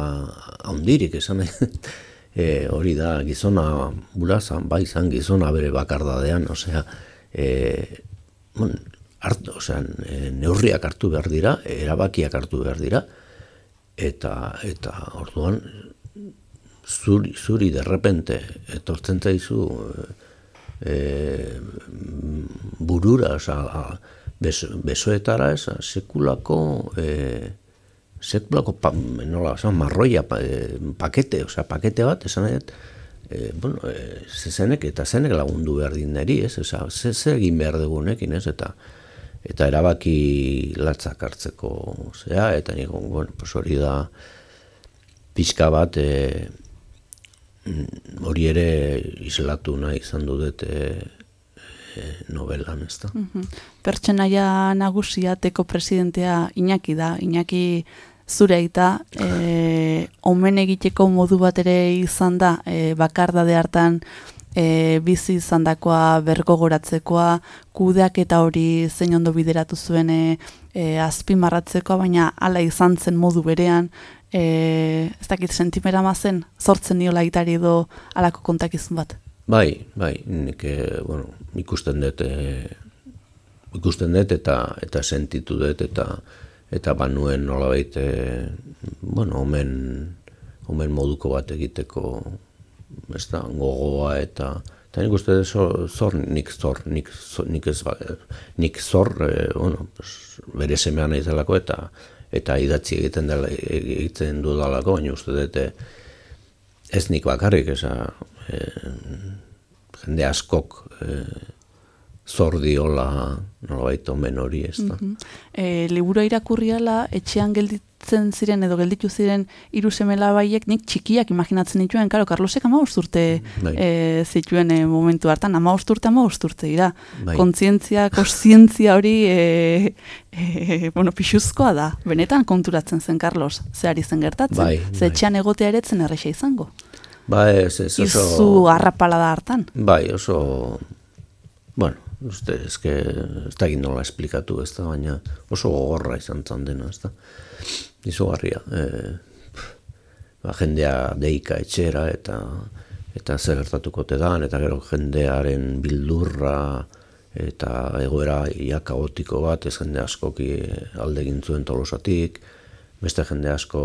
handirik esan e, hori da gizona bulaza, bai zan gizona bere bakardadean, osea, e, bon, hartu, osea, neurriak hartu behar dira, erabakiak hartu behar dira, eta, eta orduan, zuri, zuri derrepente, etortzen zaizu, e, burura, osea, besoetara, esa, sekulako, e, sekulako, pa, nola, marroia pa, e, pakete, osea, pakete bat, esan nahi, e, bueno, e, zenek eta zenek lagundu behar dineri, ez, oza, ze, ze egin behar dugunekin, ez, eta eta erabaki latzak hartzeko, zea, eta niko, bueno, pues hori da, pixka bat, e, hori ere islatu nahi izan dudet e, e, novelan, ez da. Mm Pertsenaia nagusia teko presidentea Iñaki da, Iñaki zure aita, e, omen egiteko modu bat ere izan da, e, bakardade hartan e, bizi izan dakoa bergo goratzekoa, kudeak eta hori zein ondo bideratu zuen e, e, azpimarratzekoa, baina hala izan zen modu berean, e, ez dakit sentimera mazen, sortzen niola itari edo alako kontakizun bat. Bai, bai, nik, eh, bueno, ikusten dut, e, ikusten dut eta eta sentitu dut eta eta banuen nolabait e, bueno, omen, omen moduko bat egiteko ez da, gogoa eta eta nik uste dut zor, nik zor, nik, nik ez ba, nik zor, e, bueno, pues, bere semean izelako eta eta idatzi egiten dela egiten dudalako, baina uste dut ez nik bakarrik, eza, e, jende askok e, zor diola nolabait omen hori ez da. Mm -hmm. Liburua irakurriala, etxean gelditzen ziren edo gelditu ziren hiru semela baiek, nik txikiak imaginatzen dituen, karo, Carlosek ama urte bai. e, zituen e, momentu hartan, ama urte, ama urte dira. Bai. Kontzientzia, koszientzia hori, e, e, bueno, pixuzkoa da. Benetan konturatzen zen, Carlos, zehari zen gertatzen. Bai, Ze bai. etxean egotea eretzen erresa izango. Ba ez, ez oso... Izu harrapala hartan. Bai, oso... Bueno, uste, ez que... Ez da egin nola esplikatu, ez da, baina oso gogorra izan zan dena, ez da. Izu garria. E, ba, jendea deika etxera eta eta zer gertatuko te dan, eta gero jendearen bildurra eta egoera ia kaotiko bat, ez jende askoki alde gintzuen tolosatik, beste jende asko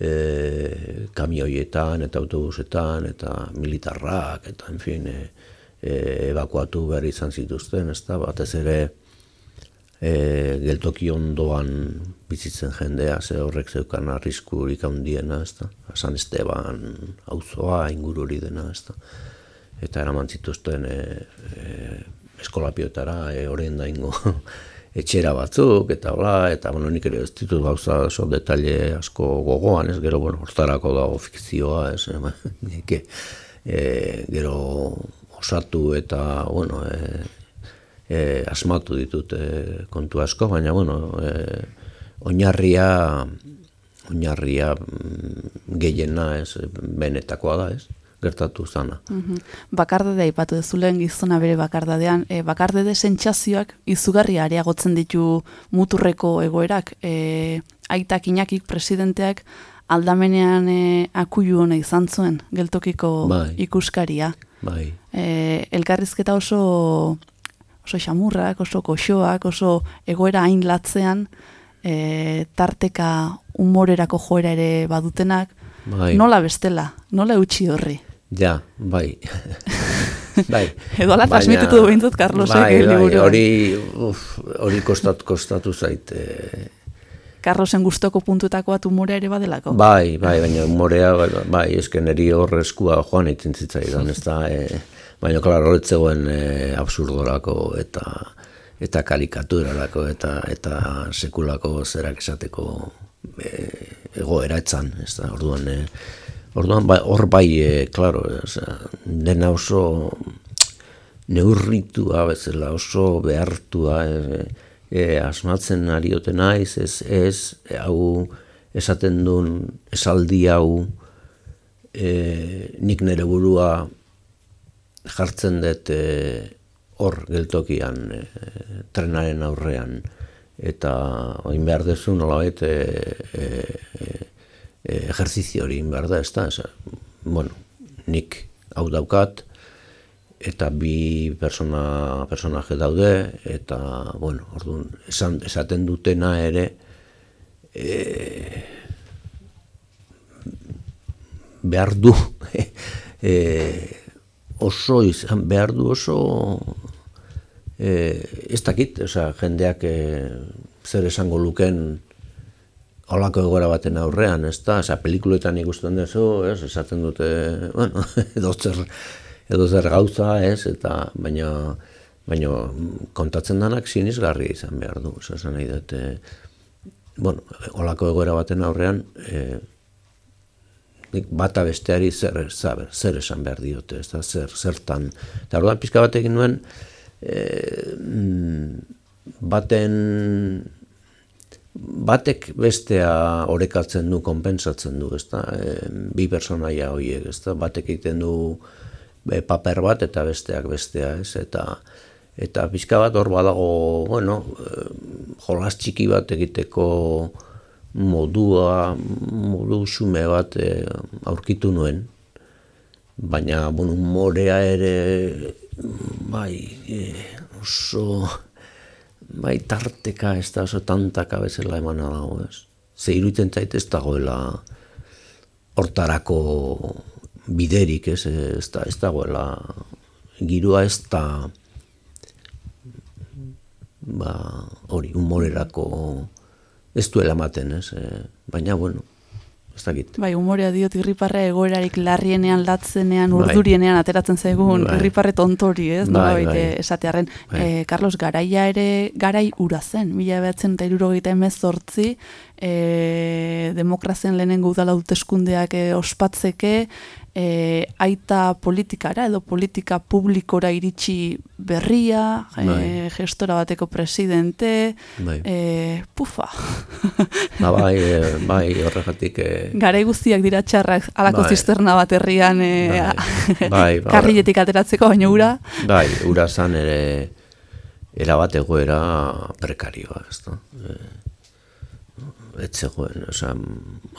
e, kamioietan eta autobusetan eta militarrak eta en fin, e, e, evakuatu behar izan zituzten, ez da, batez ere e, geltoki ondoan bizitzen jendea, ze horrek zeukan arriskurik handiena, ez da, San Esteban auzoa inguru hori dena, ez da, eta eraman zituzten e, e, eskolapiotara, e, horien da ingo, etxera batzuk, eta hola, eta bueno, nik ere ez ditut gauza oso detalle asko gogoan, ez? Gero, bueno, hortarako dago fikzioa, ez, e, gero osatu eta, bueno, e, e, asmatu ditut e, kontu asko, baina, bueno, e, oinarria, oinarria mm, gehiena, ez, benetakoa da, ez, gertatu zana. Mhm. Bakardadea aipatu dezulen gizona bere bakardadean, e, bakardade sentsazioak izugarri areagotzen ditu muturreko egoerak, e, aitak inakik presidenteak aldamenean e, akuilu hona izan zuen, geltokiko Bai. ikuskaria. Bai, E, elkarrizketa oso oso xamurrak, oso koxoak, oso egoera hain latzean, e, tarteka humorerako joera ere badutenak, bai. nola bestela, nola eutxi horri. Ja, bai. bai. Edo ala transmititu du behintzat Carlosek bai, eh, bai, liburuan. hori, uf, hori kostat, kostatu zait. eh, Carlosen gustoko puntutakoa tumorea ere badelako. Bai, bai, baina humorea, bai, bai esken neri hor eskua joan egiten zitzaidan, ez da, e, baina, klar, horretzegoen e, absurdorako eta eta karikaturarako eta eta sekulako zerak esateko e, egoera etzan, ez da, orduan, e, orduan, bai, hor bai, e, klaro, osea, dena oso neurritua bezala, oso behartua, e, e, asmatzen ari ote naiz, ez, ez, hau esaten duen esaldi hau e, nik nire burua jartzen dut e, hor geltokian e, trenaren aurrean. Eta oin behar dezu nolabait e, e, e, ejerzizio hori behar da, ez da, Esa, bueno, nik hau daukat, eta bi persona, personaje daude, eta, bueno, orduan, esan, esaten dutena ere, e, behar du, e, oso izan, behar du oso, e, ez dakit, osea, jendeak e, zer esango luken holako egoera baten aurrean, ez da, osea, pelikuletan ikusten duzu, ez, esaten dute, bueno, edo zer, edo zer gauza, ez, eta, baina, baina kontatzen danak sinisgarri izan behar du, osea, esan nahi dut, e, bueno, holako egoera baten aurrean, e, bata besteari zer, zer, zer esan behar diote, ez da, zer, zertan. Eta orduan pizka bat egin nuen, e, baten, batek bestea orekatzen du, konpensatzen du, ez da, e, bi personaia horiek, ez da, batek egiten du e, paper bat eta besteak bestea, ez, eta eta pizka bat hor badago, bueno, e, jolas txiki bat egiteko modua, modu xume bat e, aurkitu nuen, baina, bueno, morea ere, bai, e, oso, bai, tarteka, ez da oso tantaka bezala emana dago, ez. Ze iruditzen zait ez dagoela hortarako biderik, ez, ez, da, ez dagoela girua ez da ba, hori, humorerako ez duela ematen, ez, e, baina, bueno, ez dakit. Bai, humorea diot irriparra egoerarik larrienean, latzenean, Bai. urdurienean ateratzen zaigun Bai. irriparre tontori, ez? Bai, Nola bai. baite esatearren. Bai. Eh, Carlos, garaia ere, garai ura zen, mila behatzen eta irurogeita emezortzi, e, demokrazian lehenengo udala hauteskundeak e, ospatzeke, e, aita politikara edo politika publikora iritsi berria, e, gestora bateko presidente, Bai. e, pufa. Ba, bai, bai, horregatik, e, Garai guztiak dira txarrak alako Bai. zisterna bat herrian e, Bai, bai, bai. karriletik ateratzeko, baina ura, bai, ura zan ere, erabat egoera prekarioa, ez da. E, ez zegoen, osea,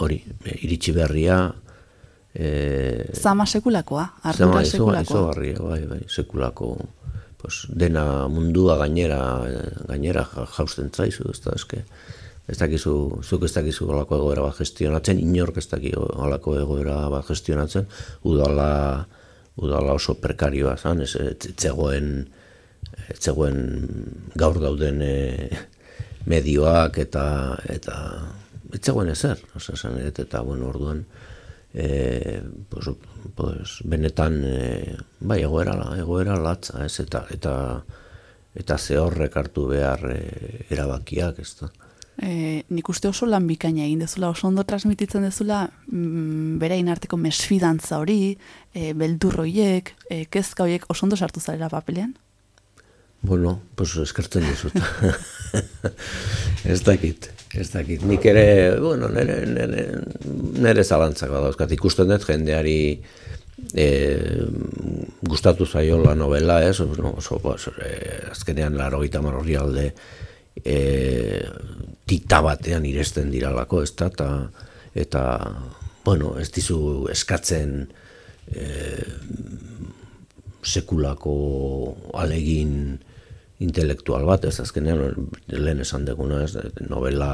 hori, e, iritsi berria, e, zama sekulakoa, ardura izo- sekulakoa. izugarria, bai, bai, sekulako, pues, dena mundua gainera, gainera ja- jausten zaizu, ez da, eske, ez dakizu, zuk ez dakizu olako egoera bat gestionatzen, inork ez daki olako egoera bat gestionatzen, udala, udala oso prekarioa zan, ez, ez ez zegoen, ez zegoen gaur dauden e, medioak eta, eta ez zegoen ezer, esan edet, eta, bueno, orduan, e, pues, pues, benetan e, bai egoera egoera latza ez? Eta eta eta ze horrek hartu behar e, erabakiak ez da? E, nik uste oso lan bikaina egin dezula, oso ondo transmititzen dezula mm, berein arteko mesfidantza hori, e, beldurroiek, e, kezka horiek oso ondo sartu zarela papelean. bueno pues eskertzen dizut. Ez dakit ez dakit nik ere bueno nere nere nere zalantzak badauzkat. Ikusten dut jendeari e, gustatu zaiola novela, ez, no, oso, pues, e, azkenean laro gita marorri alde e, tita batean iresten diralako, ez da, eta, eta, bueno, ez dizu eskatzen e, sekulako alegin intelektual bat, ez azkenean lehen esan deguna, ez, novela,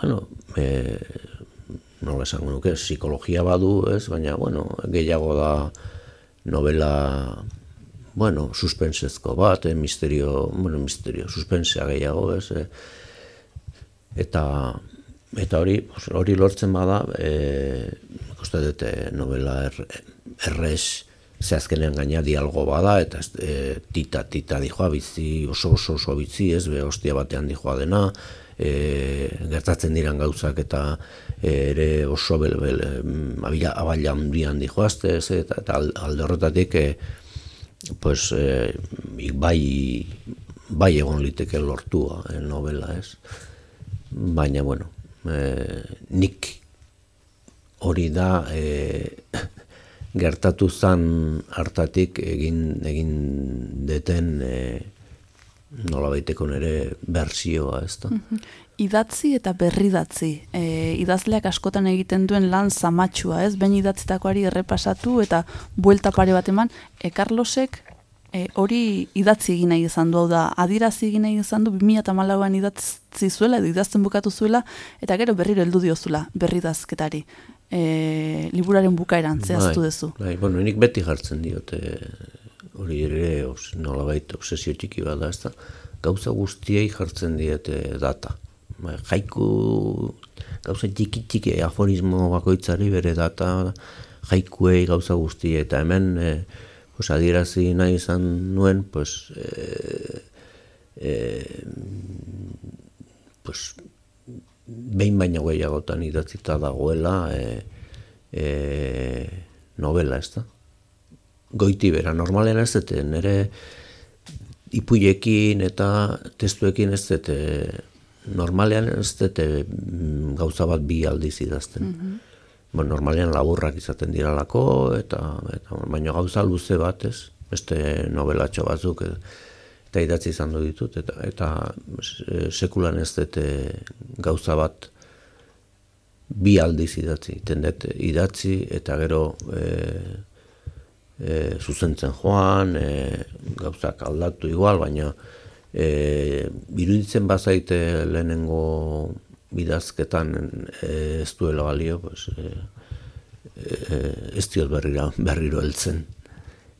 bueno, e, nola esan nuke, psikologia badu, ez, baina, bueno, gehiago da novela, bueno, suspensezko bat, eh, misterio, bueno, misterio, suspensea gehiago, ez, eh, eta, eta hori, hori lortzen bada, e, ikuste dute novela er, errez, ze azkenean gaina dialgo bada, eta e, tita, tita dijoa bizi, oso oso oso bizi, ez, be, ostia batean dijoa dena, e, gertatzen diran gauzak eta ere oso bel, bel, abila, abila handian dijoazte, ez, eta, eta alde horretatik, e, pues, e, bai, bai egon liteke lortua e, novela, ez. Baina, bueno, e, nik hori da e, gertatu zan hartatik egin egin deten e, nola baiteko nere bersioa, ez da. Idatzi eta berridatzi. E, idazleak askotan egiten duen lan zamatxua, ez? Ben idatzitakoari errepasatu eta buelta pare bat eman. E, Carlosek e, hori idatzi egin nahi izan du, hau da, adirazi egin nahi izan du, 2008an idatzi zuela, edo idazten bukatu zuela, eta gero berriro heldu diozula, berridazketari. E, liburaren bukaeran, zehaztu Bai, duzu. Bai, bueno, nik beti jartzen diote hori ere os, nolabait obsesio txiki ez da, gauza guztiei jartzen diete data. Bai, jaiku, gauza txiki txiki, aforismo bakoitzari bere data, jaikuei gauza guzti, eta hemen, e, pues, adierazi nahi izan nuen, pues, e, e, pues, behin baino gehiagotan idatzita dagoela e, e, novela, ez da? Goiti bera, normalean ez dute, nire ipuiekin eta testuekin ez dute, normalean ez dute mm, gauza bat bi aldiz idazten. Bueno, normalean laburrak izaten diralako, eta, eta baino gauza luze bat ez, beste novelatxo batzuk, e, eta idatzi izan du ditut, eta, eta e, sekulan ez dute gauza bat bi aldiz idatzi, tendet idatzi eta gero e, e, zuzentzen joan, e, gauzak aldatu igual, baina e, iruditzen bazaite lehenengo bidazketan ez duela balio, pues, e, ez diot berriro heltzen.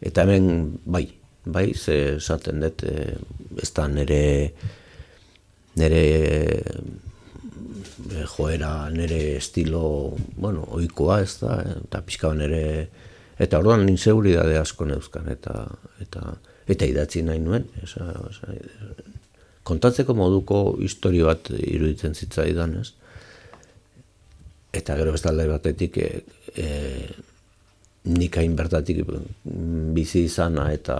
Eta hemen, bai, bai, ze esaten dut, e, ez da nire, nire e, joera, nire estilo, bueno, oikoa ez da, eta pixka nire, eta orduan inseguridade asko neuzkan, eta, eta, eta idatzi nahi nuen, esa, esa, kontatzeko moduko historio bat iruditzen zitzaidan, ez? Eta gero alde batetik, e, e, nik hain bertatik bizi izana eta,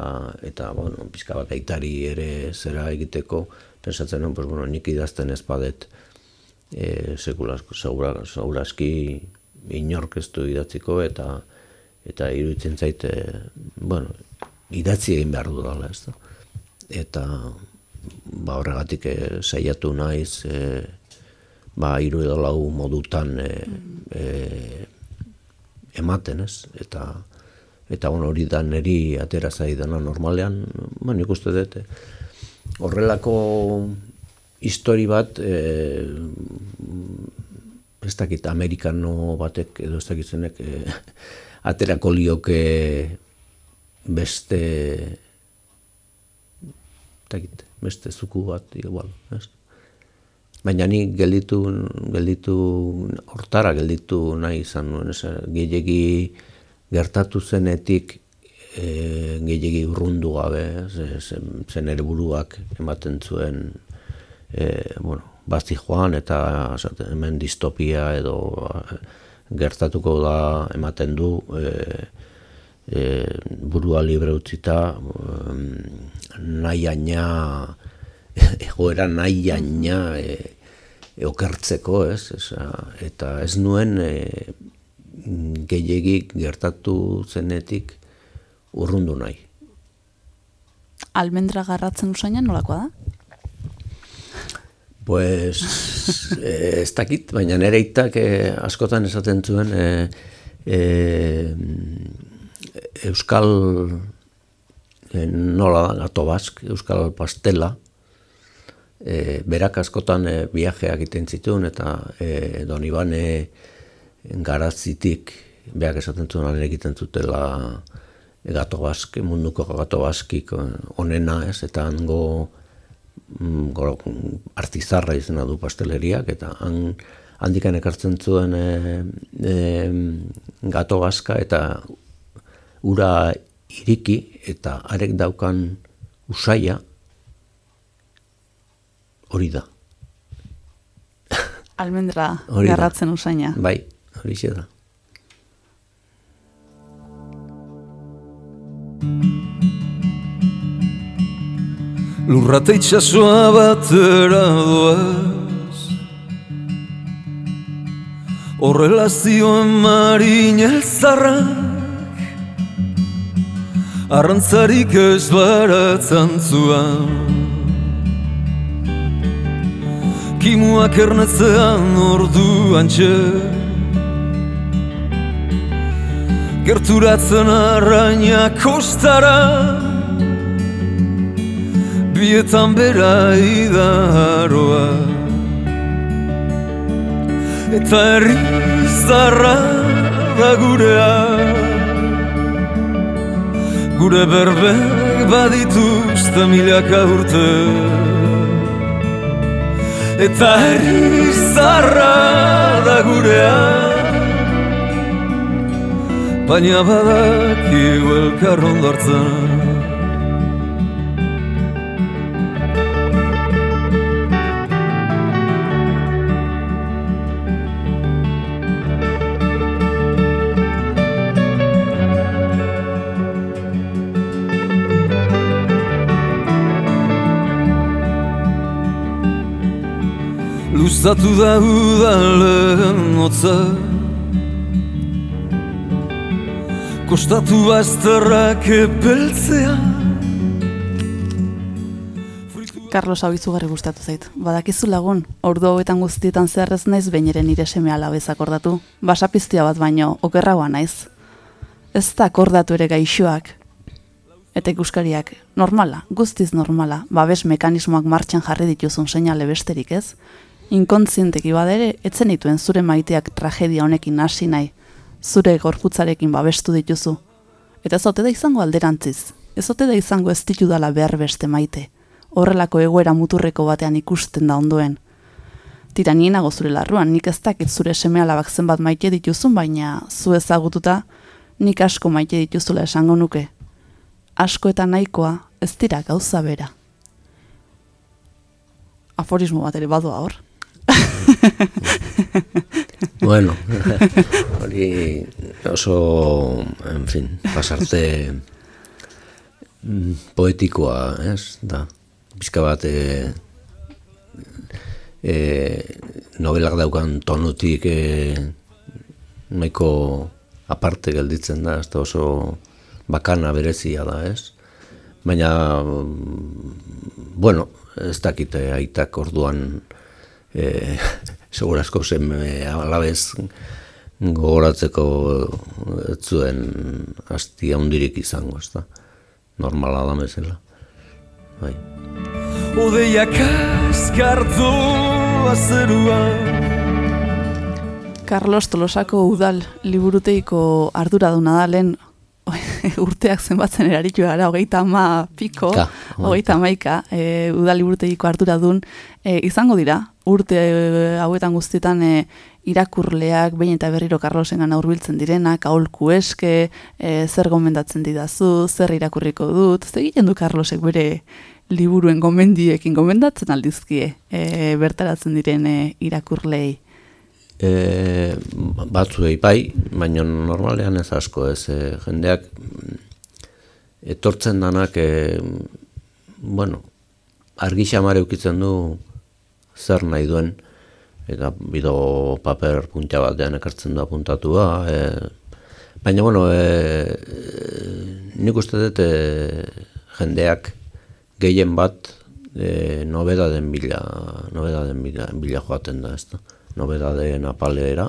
eta bueno, pizka bat aitari ere zera egiteko, pensatzen nuen, pues, bueno, nik idazten ez badet, e, sekulasko, zaura, zauraski inork ez du idatziko, eta eta iruditzen zaite, bueno, idatzi egin behar dudala, ez da. Eta, ba, horregatik e, saiatu naiz, e, ba, iru edo lau modutan e, e, ematen, ez? Eta, eta bueno, hori da niri atera zaidana normalean, ba, nik uste dut, e, horrelako histori bat, e, ez dakit, amerikano batek, edo ez dakit zenek, e, aterako lioke beste takit, beste zuku bat igual, ez? Baina ni gelditu, gelditu hortara gelditu nahi izan nuen, ez? Gehiegi gertatu zenetik e, gehiegi urrundu gabe, zen ere buruak ematen zuen e, bueno, bazti joan eta esaten, hemen distopia edo gertatuko da ematen du e, e, burua libre utzita e, nahi aina egoera nahi aina e, e, okertzeko ez, ez eta ez nuen e, gehiegi gertatu zenetik urrundu nahi. Almendra garratzen usainan nolakoa da? Pues, eh, ez dakit, baina nire itak eh, askotan esaten zuen eh, eh, Euskal eh, nola da, gato bask, Euskal pastela, eh, berak askotan eh, viajeak egiten zituen eta eh, Don Ibane garazitik, berak esaten zuen alere egiten zutela gato bask, munduko gato baskik eh, onena ez, eta hango mm, artizarra izena du pasteleriak, eta han, handikan ekartzen zuen e, e, gato baska eta ura iriki eta arek daukan usaia hori da. Almendra Hori da. garratzen usaina. Bai, hori da. Lurrate itxasoa batera doaz Horrela zioen marin elzarrak Arrantzarik ez baratzen Kimuak ernetzean orduan txe Gerturatzen arraina kostara. Bietan bera idaroa. Eta herri zarra da gurea. Gure berbek badituzte milaka urte Eta herri zarra da gurea. Baina badakigu elkar ondo Luzatu da udalen hotza Kostatu bazterrak epeltzea Carlos hau izugarri gustatu zait. Badakizu lagun, ordu hauetan guztietan zeharrez naiz baineren nire seme alabez akordatu. Basapiztia bat baino, okerragoa naiz. Ez da akordatu ere gaixoak. Eta ikuskariak, normala, guztiz normala, babes mekanismoak martxan jarri dituzun seinale besterik ez? Inkontzienteki badere, etzen dituen zure maiteak tragedia honekin hasi nahi, zure gorputzarekin babestu dituzu. Eta ez da izango alderantziz, ez da izango ez ditudala behar beste maite, horrelako egoera muturreko batean ikusten da ondoen. Tira nienago zure larruan, nik ez dakit zure seme alabak zenbat maite dituzun, baina zu ezagututa nik asko maite dituzula esango nuke. Asko eta nahikoa ez dira gauza bera. Aforismo bat ere badoa hor. Bueno, hori oso, en fin, pasarte mm, poetikoa, ez, da. Bizka bat, e, e, novelak daukan tonutik e, nahiko aparte gelditzen da, ez da oso bakana berezia da, ez? Baina, mm, bueno, ez dakite aitak orduan e, segurazko seme alabez gogoratzeko ez zuen asti handirik izango, ez da? Normala da bezala. Bai. Odeiak askartu azerua Carlos Tolosako udal liburuteiko arduraduna da lehen urteak zenbatzen eraritu gara, hogeita ama piko, Ka, hogeita amaika, e, udal liburutegiko arduradun, e, izango dira, urte e, hauetan guztietan e, irakurleak, behin eta berriro Carlosen gana direnak, aholku eske, e, zer gomendatzen didazu, zer irakurriko dut, zer egiten du Carlosek bere liburuen gomendiekin gomendatzen aldizkie e, bertaratzen diren e, irakurlei. E, batzuei bai, baina normalean ez asko ez. E, jendeak etortzen danak, e, bueno, argi xamare ukitzen du zer nahi duen, eta bido paper puntia batean ekartzen da puntatua, e, baina bueno, e, e, nik uste dut e, jendeak gehien bat e, nobedaden bila, nobedaden bila, bila joaten da, ez da, nobedaden apaleera,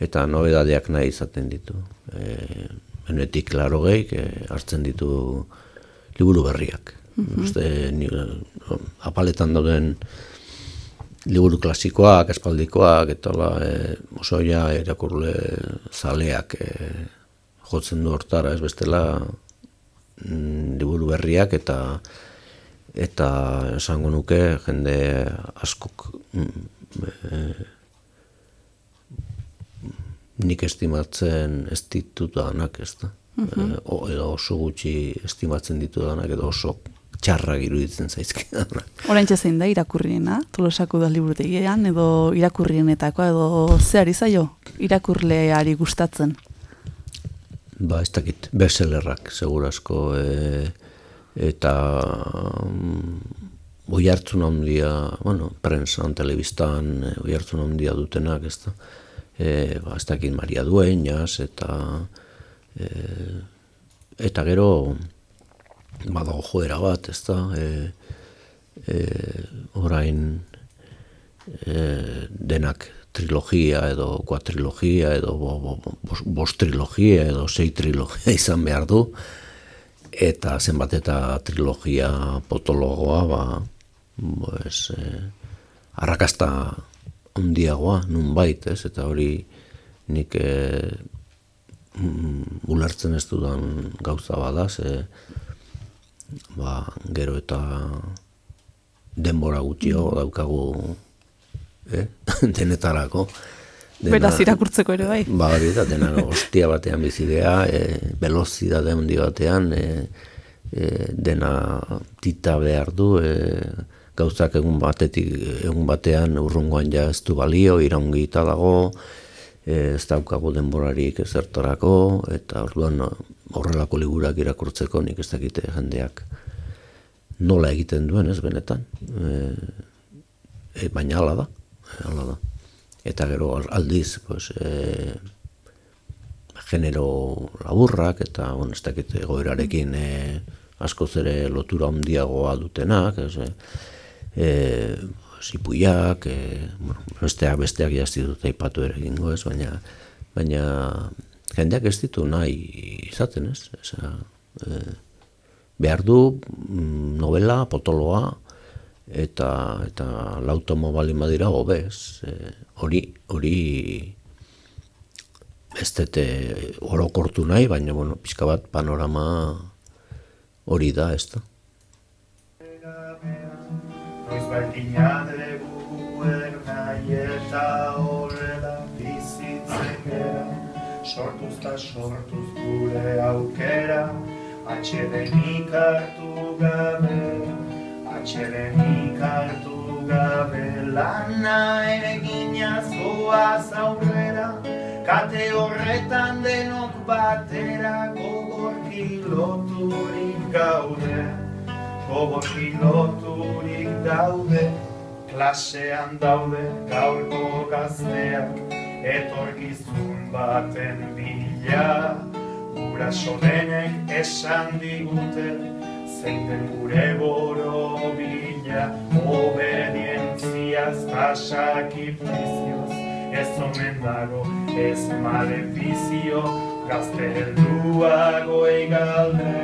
eta nobedadeak nahi izaten ditu. E, Benetik laro geik, e, hartzen ditu liburu berriak. Uste, ni, apaletan dauden liburu klasikoak, espaldikoak, eta la, e, oso ja irakurle zaleak e, jotzen du hortara, ez bestela mm, liburu berriak eta eta esango nuke jende askok mm, e, nik estimatzen ez ditudanak, ez da. E, o, edo oso gutxi estimatzen ditudanak, edo oso txarrak iruditzen zaizkidanak. Orain zein da irakurriena, tolosako da liburutegian, edo irakurrienetakoa, edo zehari zaio irakurleari gustatzen. Ba, ez dakit, bestsellerrak, segurasko, e, eta mm, oi hartzun handia, bueno, prensan, telebistan, e, oi hartzun handia dutenak, ez da, e, ba, ez dakit Maria Dueñas, eta e, eta gero badago joera bat, ez da, e, e, orain e, denak trilogia edo kuatrilogia edo bo, bo, bo, bost trilogia edo sei trilogia izan behar du. Eta zenbat eta trilogia potologoa ba, pues, e, arrakasta handiagoa nun bait, ez, eta hori nik e, mm, ulertzen ez dudan gauza bada, ze ba, gero eta denbora gutxio daukagu eh? denetarako. Dena, Beraz irakurtzeko ere bai. Ba, hori da, dena ostia batean bizidea, e, velozidade handi batean, e, e, dena tita behar du, e, gauzak egun batetik egun batean urrungoan ja ez du balio, iraungita dago, ez daukago denborarik ezertarako, eta orduan horrelako liburak irakurtzeko nik ez dakite jendeak nola egiten duen ez benetan. E, e, baina hala da, hala da. Eta gero aldiz, pues, e, genero laburrak eta bueno, ez dakite goerarekin e, askoz ere lotura handiagoa dutenak, ez, e, zipuiak, e, bueno, besteak besteak jazti dut aipatu ere egingo ez, baina, baina jendeak ez ditu nahi izaten ez, Eza, e, behar du mm, novela, potoloa, eta eta lautomo bali madira gobez, e, hori, hori ez dute orokortu nahi, baina bueno, pixka bat panorama hori da, ez da. Noiz baitina dugu ernai eta horrela bizitzen gera Sortuz ta sortuz gure aukera Atxedenik hartu gabe Atxedenik hartu gabe Lana egina zoaz aurrera Kate horretan denok batera Gogorki loturik gaude Gogorki loturik daude, klasean daude gaurko gazteak, etorkizun baten bila. Guraso denek esan digute, zeiten gure boro bila, obedientziaz eta sakrifizioz, ez omen dago, ez malefizio, gazte helduago egalde,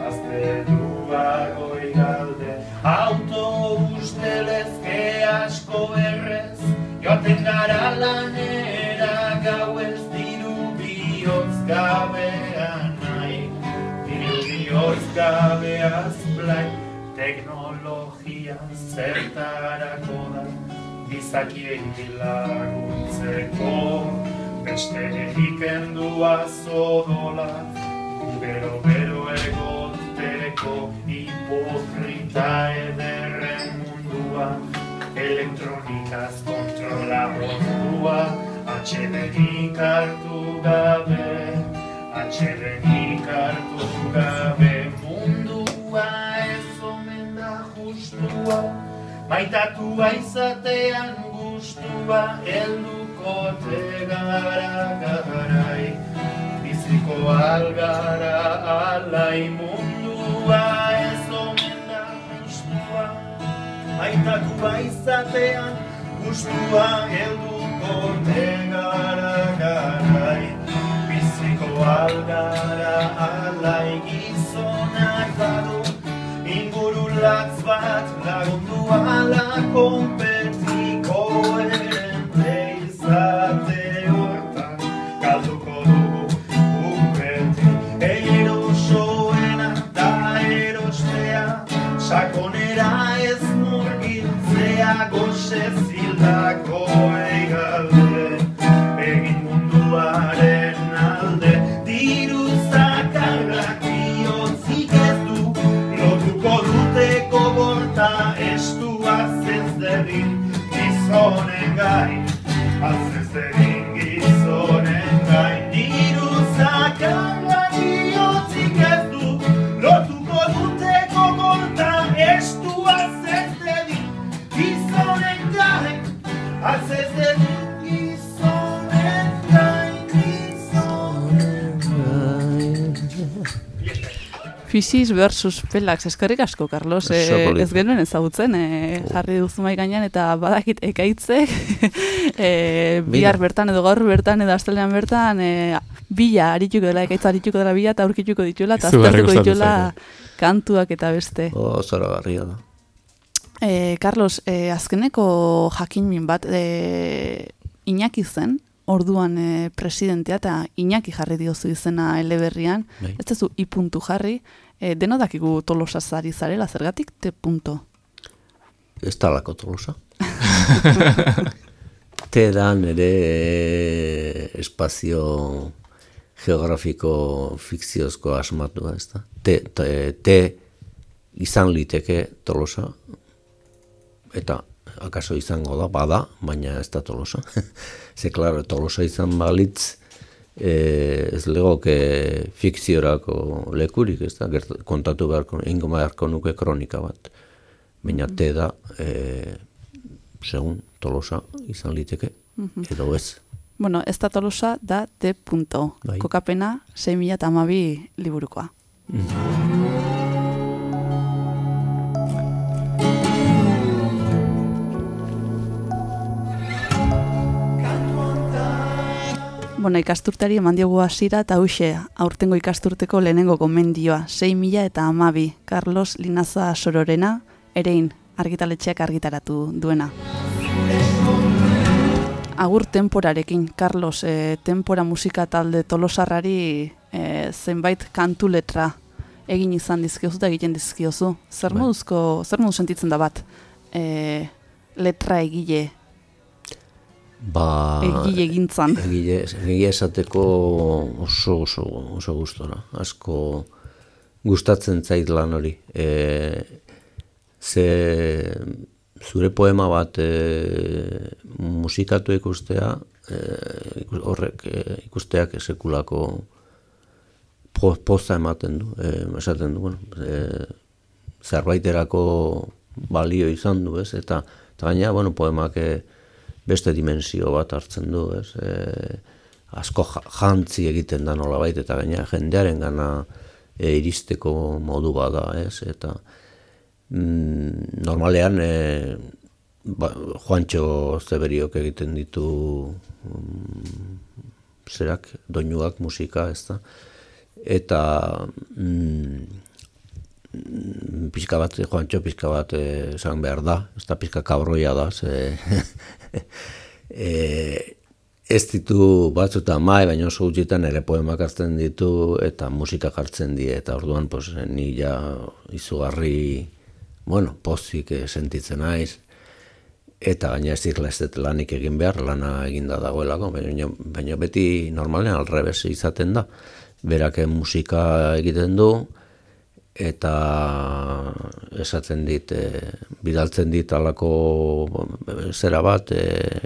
gazte helduago egalde, autobus telezke asko errez, joaten gara lanera gau ez diru bihotz gabean nahi, diru bihotz gabeaz blai, teknologia zertarako da, gizakiei laguntzeko, beste ikendu azodola, bero bero egoteko, hipokrita ederren mundua, elektronikaz kontrola mundua, atxedenik hartu gabe, atxedenik hartu gabe, mundua ez omen da justua, maitatua izatean gustua, helduko tegara garai biziko algara alai mundua ez omen da justua aitatua izatean gustua helduko tegara garai biziko algara alai gizonak badu inguru latz bat lagundu ala konpetiko erente izate sakonera ez murgiltzea goxe zildako Fisis versus Pelax, eskerrik asko, Carlos. Polita. ez genuen ezagutzen, eh, jarri duzu mai gainean, eta badakit ekaitzek, eh, bihar bertan edo gaur bertan edo astelean bertan, eh, bila arituko dela, ekaitza arituko dela bila, eta aurkituko dituela, eta aztertuko dituela kantuak eta beste. O, zoragarria da. Eh, Carlos, eh, azkeneko jakinmin bat, eh, Iñaki zen, orduan eh, presidentea, eta Iñaki jarri diozu izena eleberrian, Bai. ez duzu i puntu jarri, eh, deno dakigu tolosaz ari zarela, zergatik te punto. Ez talako tolosa. Te da nire eh, espazio geografiko fikziozko asmatua, ez da? Te, te, te izan liteke tolosa, eta akaso izango da, bada, baina ez da tolosa. Ze, klaro, tolosa izan balitz, e, ez legoke fikziorako lekurik, ez da, kontatu beharko, ingo beharko nuke kronika bat. Baina te da, e, segun tolosa izan liteke, edo ez. Bueno, ez da tolosa, da te punto. Bai. Kokapena, 6.000 eta amabi liburukoa. Bueno, ikasturteari eman diogu hasiera eta hauxe, aurtengo ikasturteko lehenengo gomendioa, 6.000 eta amabi, Carlos Linaza Sororena, erein, argitaletxeak argitaratu duena. Agur temporarekin, Carlos, e, tempora musika talde tolosarrari e, zenbait kantu letra egin izan dizkiozu eta egiten dizkiozu. Zer Bai. moduzko, zer moduz sentitzen da bat? E, letra egile, Ba, egile egintzan. Egile, egia esateko oso oso oso gustora. Asko gustatzen zait lan hori. E, ze zure poema bat e, musikatu ikustea, e, horrek e, ikusteak sekulako po, poza ematen du, e, esaten du, bueno, e, zerbaiterako balio izan du, ez? Eta, eta gaina, bueno, poemak e, beste dimensio bat hartzen du, ez? E, asko ja- jantzi egiten da nolabait eta gaina jendearen gana e, iristeko modu bada, ez? Eta mm, normalean e, ba, Juantxo Zeberiok egiten ditu mm, zerak, doinuak, musika, ez da? Eta mm, pixka bat, Juantxo pixka bat eh, esan behar da, ez da pixka kabroia da, ze, e, ez ditu batzutan mai, baina oso gutxitan ere poemak hartzen ditu eta musika jartzen die, eta orduan pues, ni ja izugarri, bueno, pozik eh, sentitzen naiz, eta gaina ez dirla ez dut lanik egin behar, lana eginda dagoelako, baina, baina beti normalean alrebes izaten da, berak musika egiten du, eta esatzen dit, e, bidaltzen dit alako e, zera bat, e,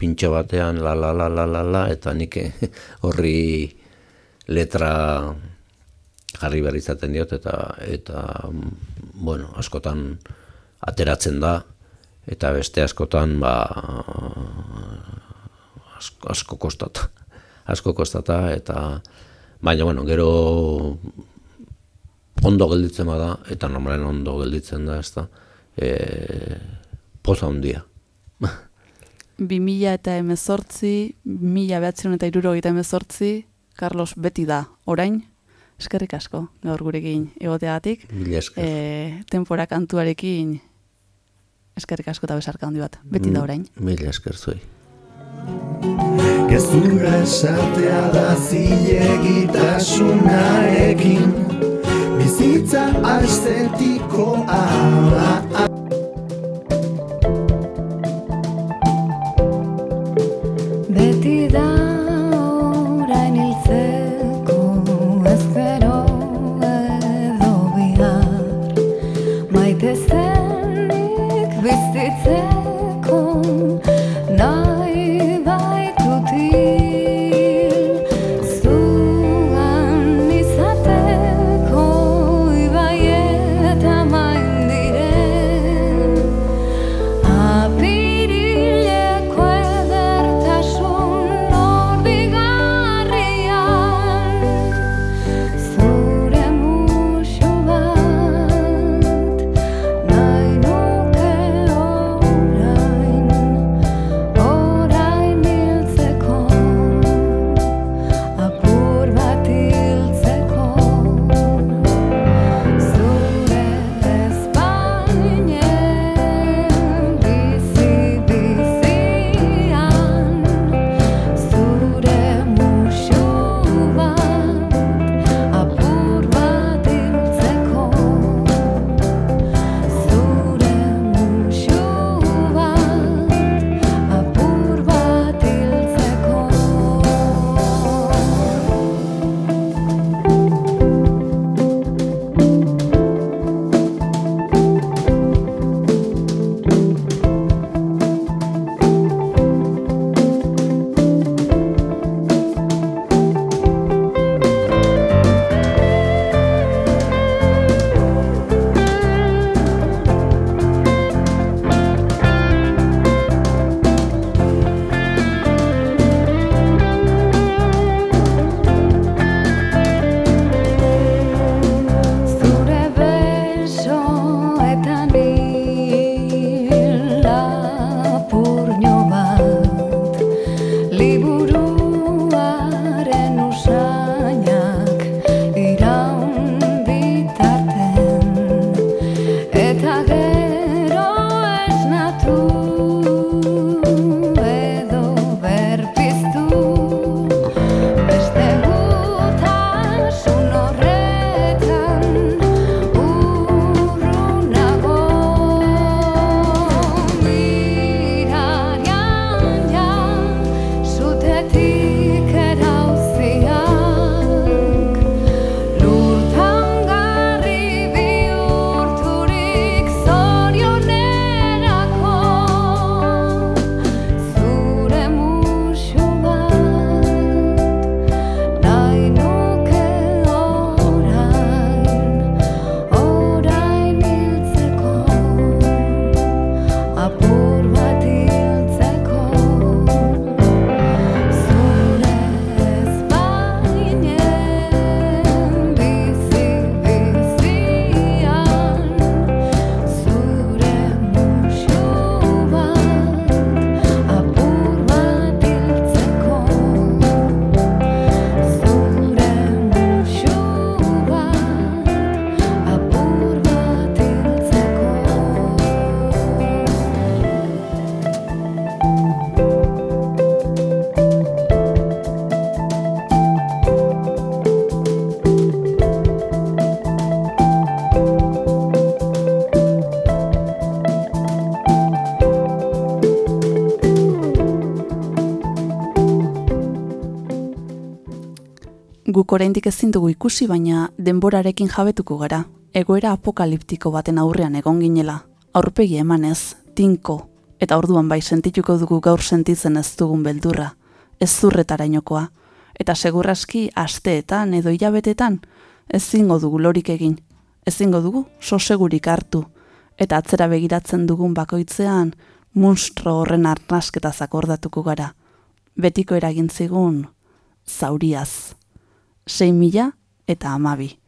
pintxo batean la la la la la la, eta nik eh, horri letra jarri behar izaten diot, eta, eta bueno, askotan ateratzen da, eta beste askotan ba asko, asko kostata asko kostata eta baina bueno gero ondo gelditzen bada eta normalen ondo gelditzen da ezta? E, poza handia. 2000 eta emezortzi, mila behatzen eta iruro eta emezortzi, Carlos beti da, orain, eskerrik asko, gaur gurekin egoteagatik. mila esker. E, tempora kantuarekin eskerrik asko eta besarka handi bat, beti da orain. mila esker zuei. Gezurra esatea da zilegitasunarekin Bizitza estetikoa Guk oraindik ezin dugu ikusi baina denborarekin jabetuko gara. Egoera apokaliptiko baten aurrean egon ginela. Aurpegi emanez, tinko, eta orduan bai sentituko dugu gaur sentitzen ez dugun beldurra. Ez zurretarainokoa. Eta segurraski asteetan edo hilabetetan ezingo dugu lorik egin. Ezingo dugu sosegurik hartu. eta atzera begiratzen dugun bakoitzean, munstro horren arnasketa zakordatuko gara. Betiko eragin zigun, zauriaz. 6 mila eta amabi.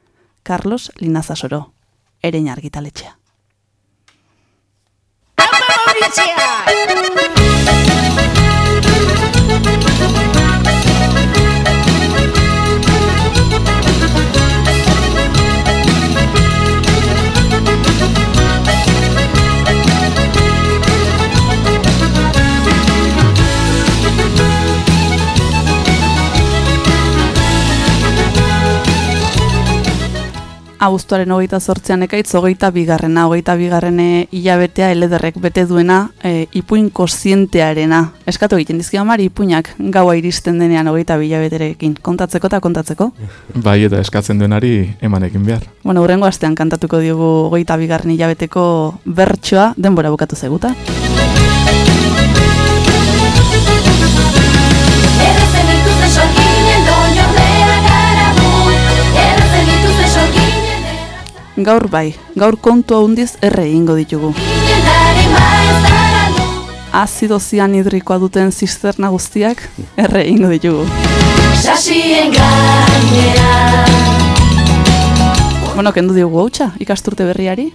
Carlos Linazasoro, erein argitaletxea. Abuztuaren hogeita zortzean ekaitz, hogeita bigarrena, hogeita bigarrene hilabetea elederrek bete duena, e, ipuin kozientearena. Eskatu egiten dizki amari ipuinak gaua iristen denean hogeita bilabeterekin. Kontatzeko eta kontatzeko? Bai eta eskatzen duenari emanekin behar. Bueno, urrengo astean kantatuko diogu hogeita bigarren hilabeteko bertsoa denbora bukatu zeguta. Gaur bai, gaur kontu handiz erre egingo ditugu. Azido zianidrikoa duten zisterna guztiak erre egingo ditugu. Sasien Bueno, kendu diogu hautsa, ikasturte berriari,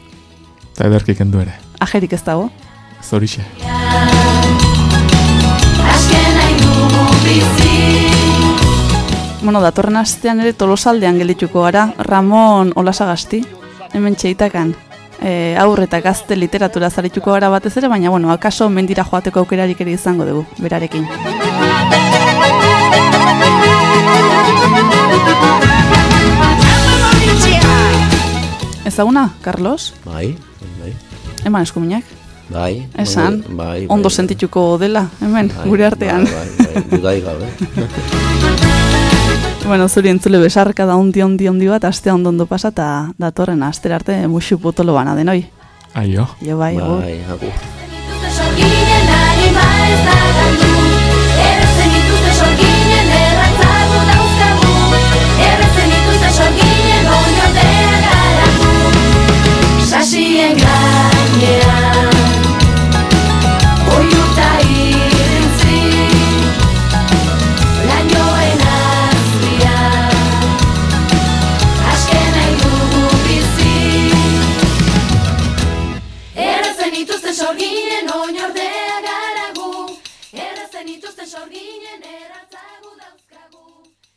Eta ederki kendu ere. ajerik ez dago. Zorixe. Bueno, datorren astean ere tolosaldean geldituko gara, Ramon Olasagasti, hemen txeitakan. E, aurre eta gazte literatura zarituko gara batez ere, baina bueno, akaso mendira joateko aukerarik ere izango dugu, berarekin. Ezaguna, Carlos? Bai, bai, Eman eskuminak? bai. Esan, bai, bai, ondo bai. sentituko dela, hemen, Bai, gure artean. Bai, bai, bai, dudai gabe. Bueno, zuri entzule besarka da ondi ondi ondi bat, astea ondo ondo pasa, eta datorren astera arte musu potolo bana denoi. Aio. Jo bai, bai, agur.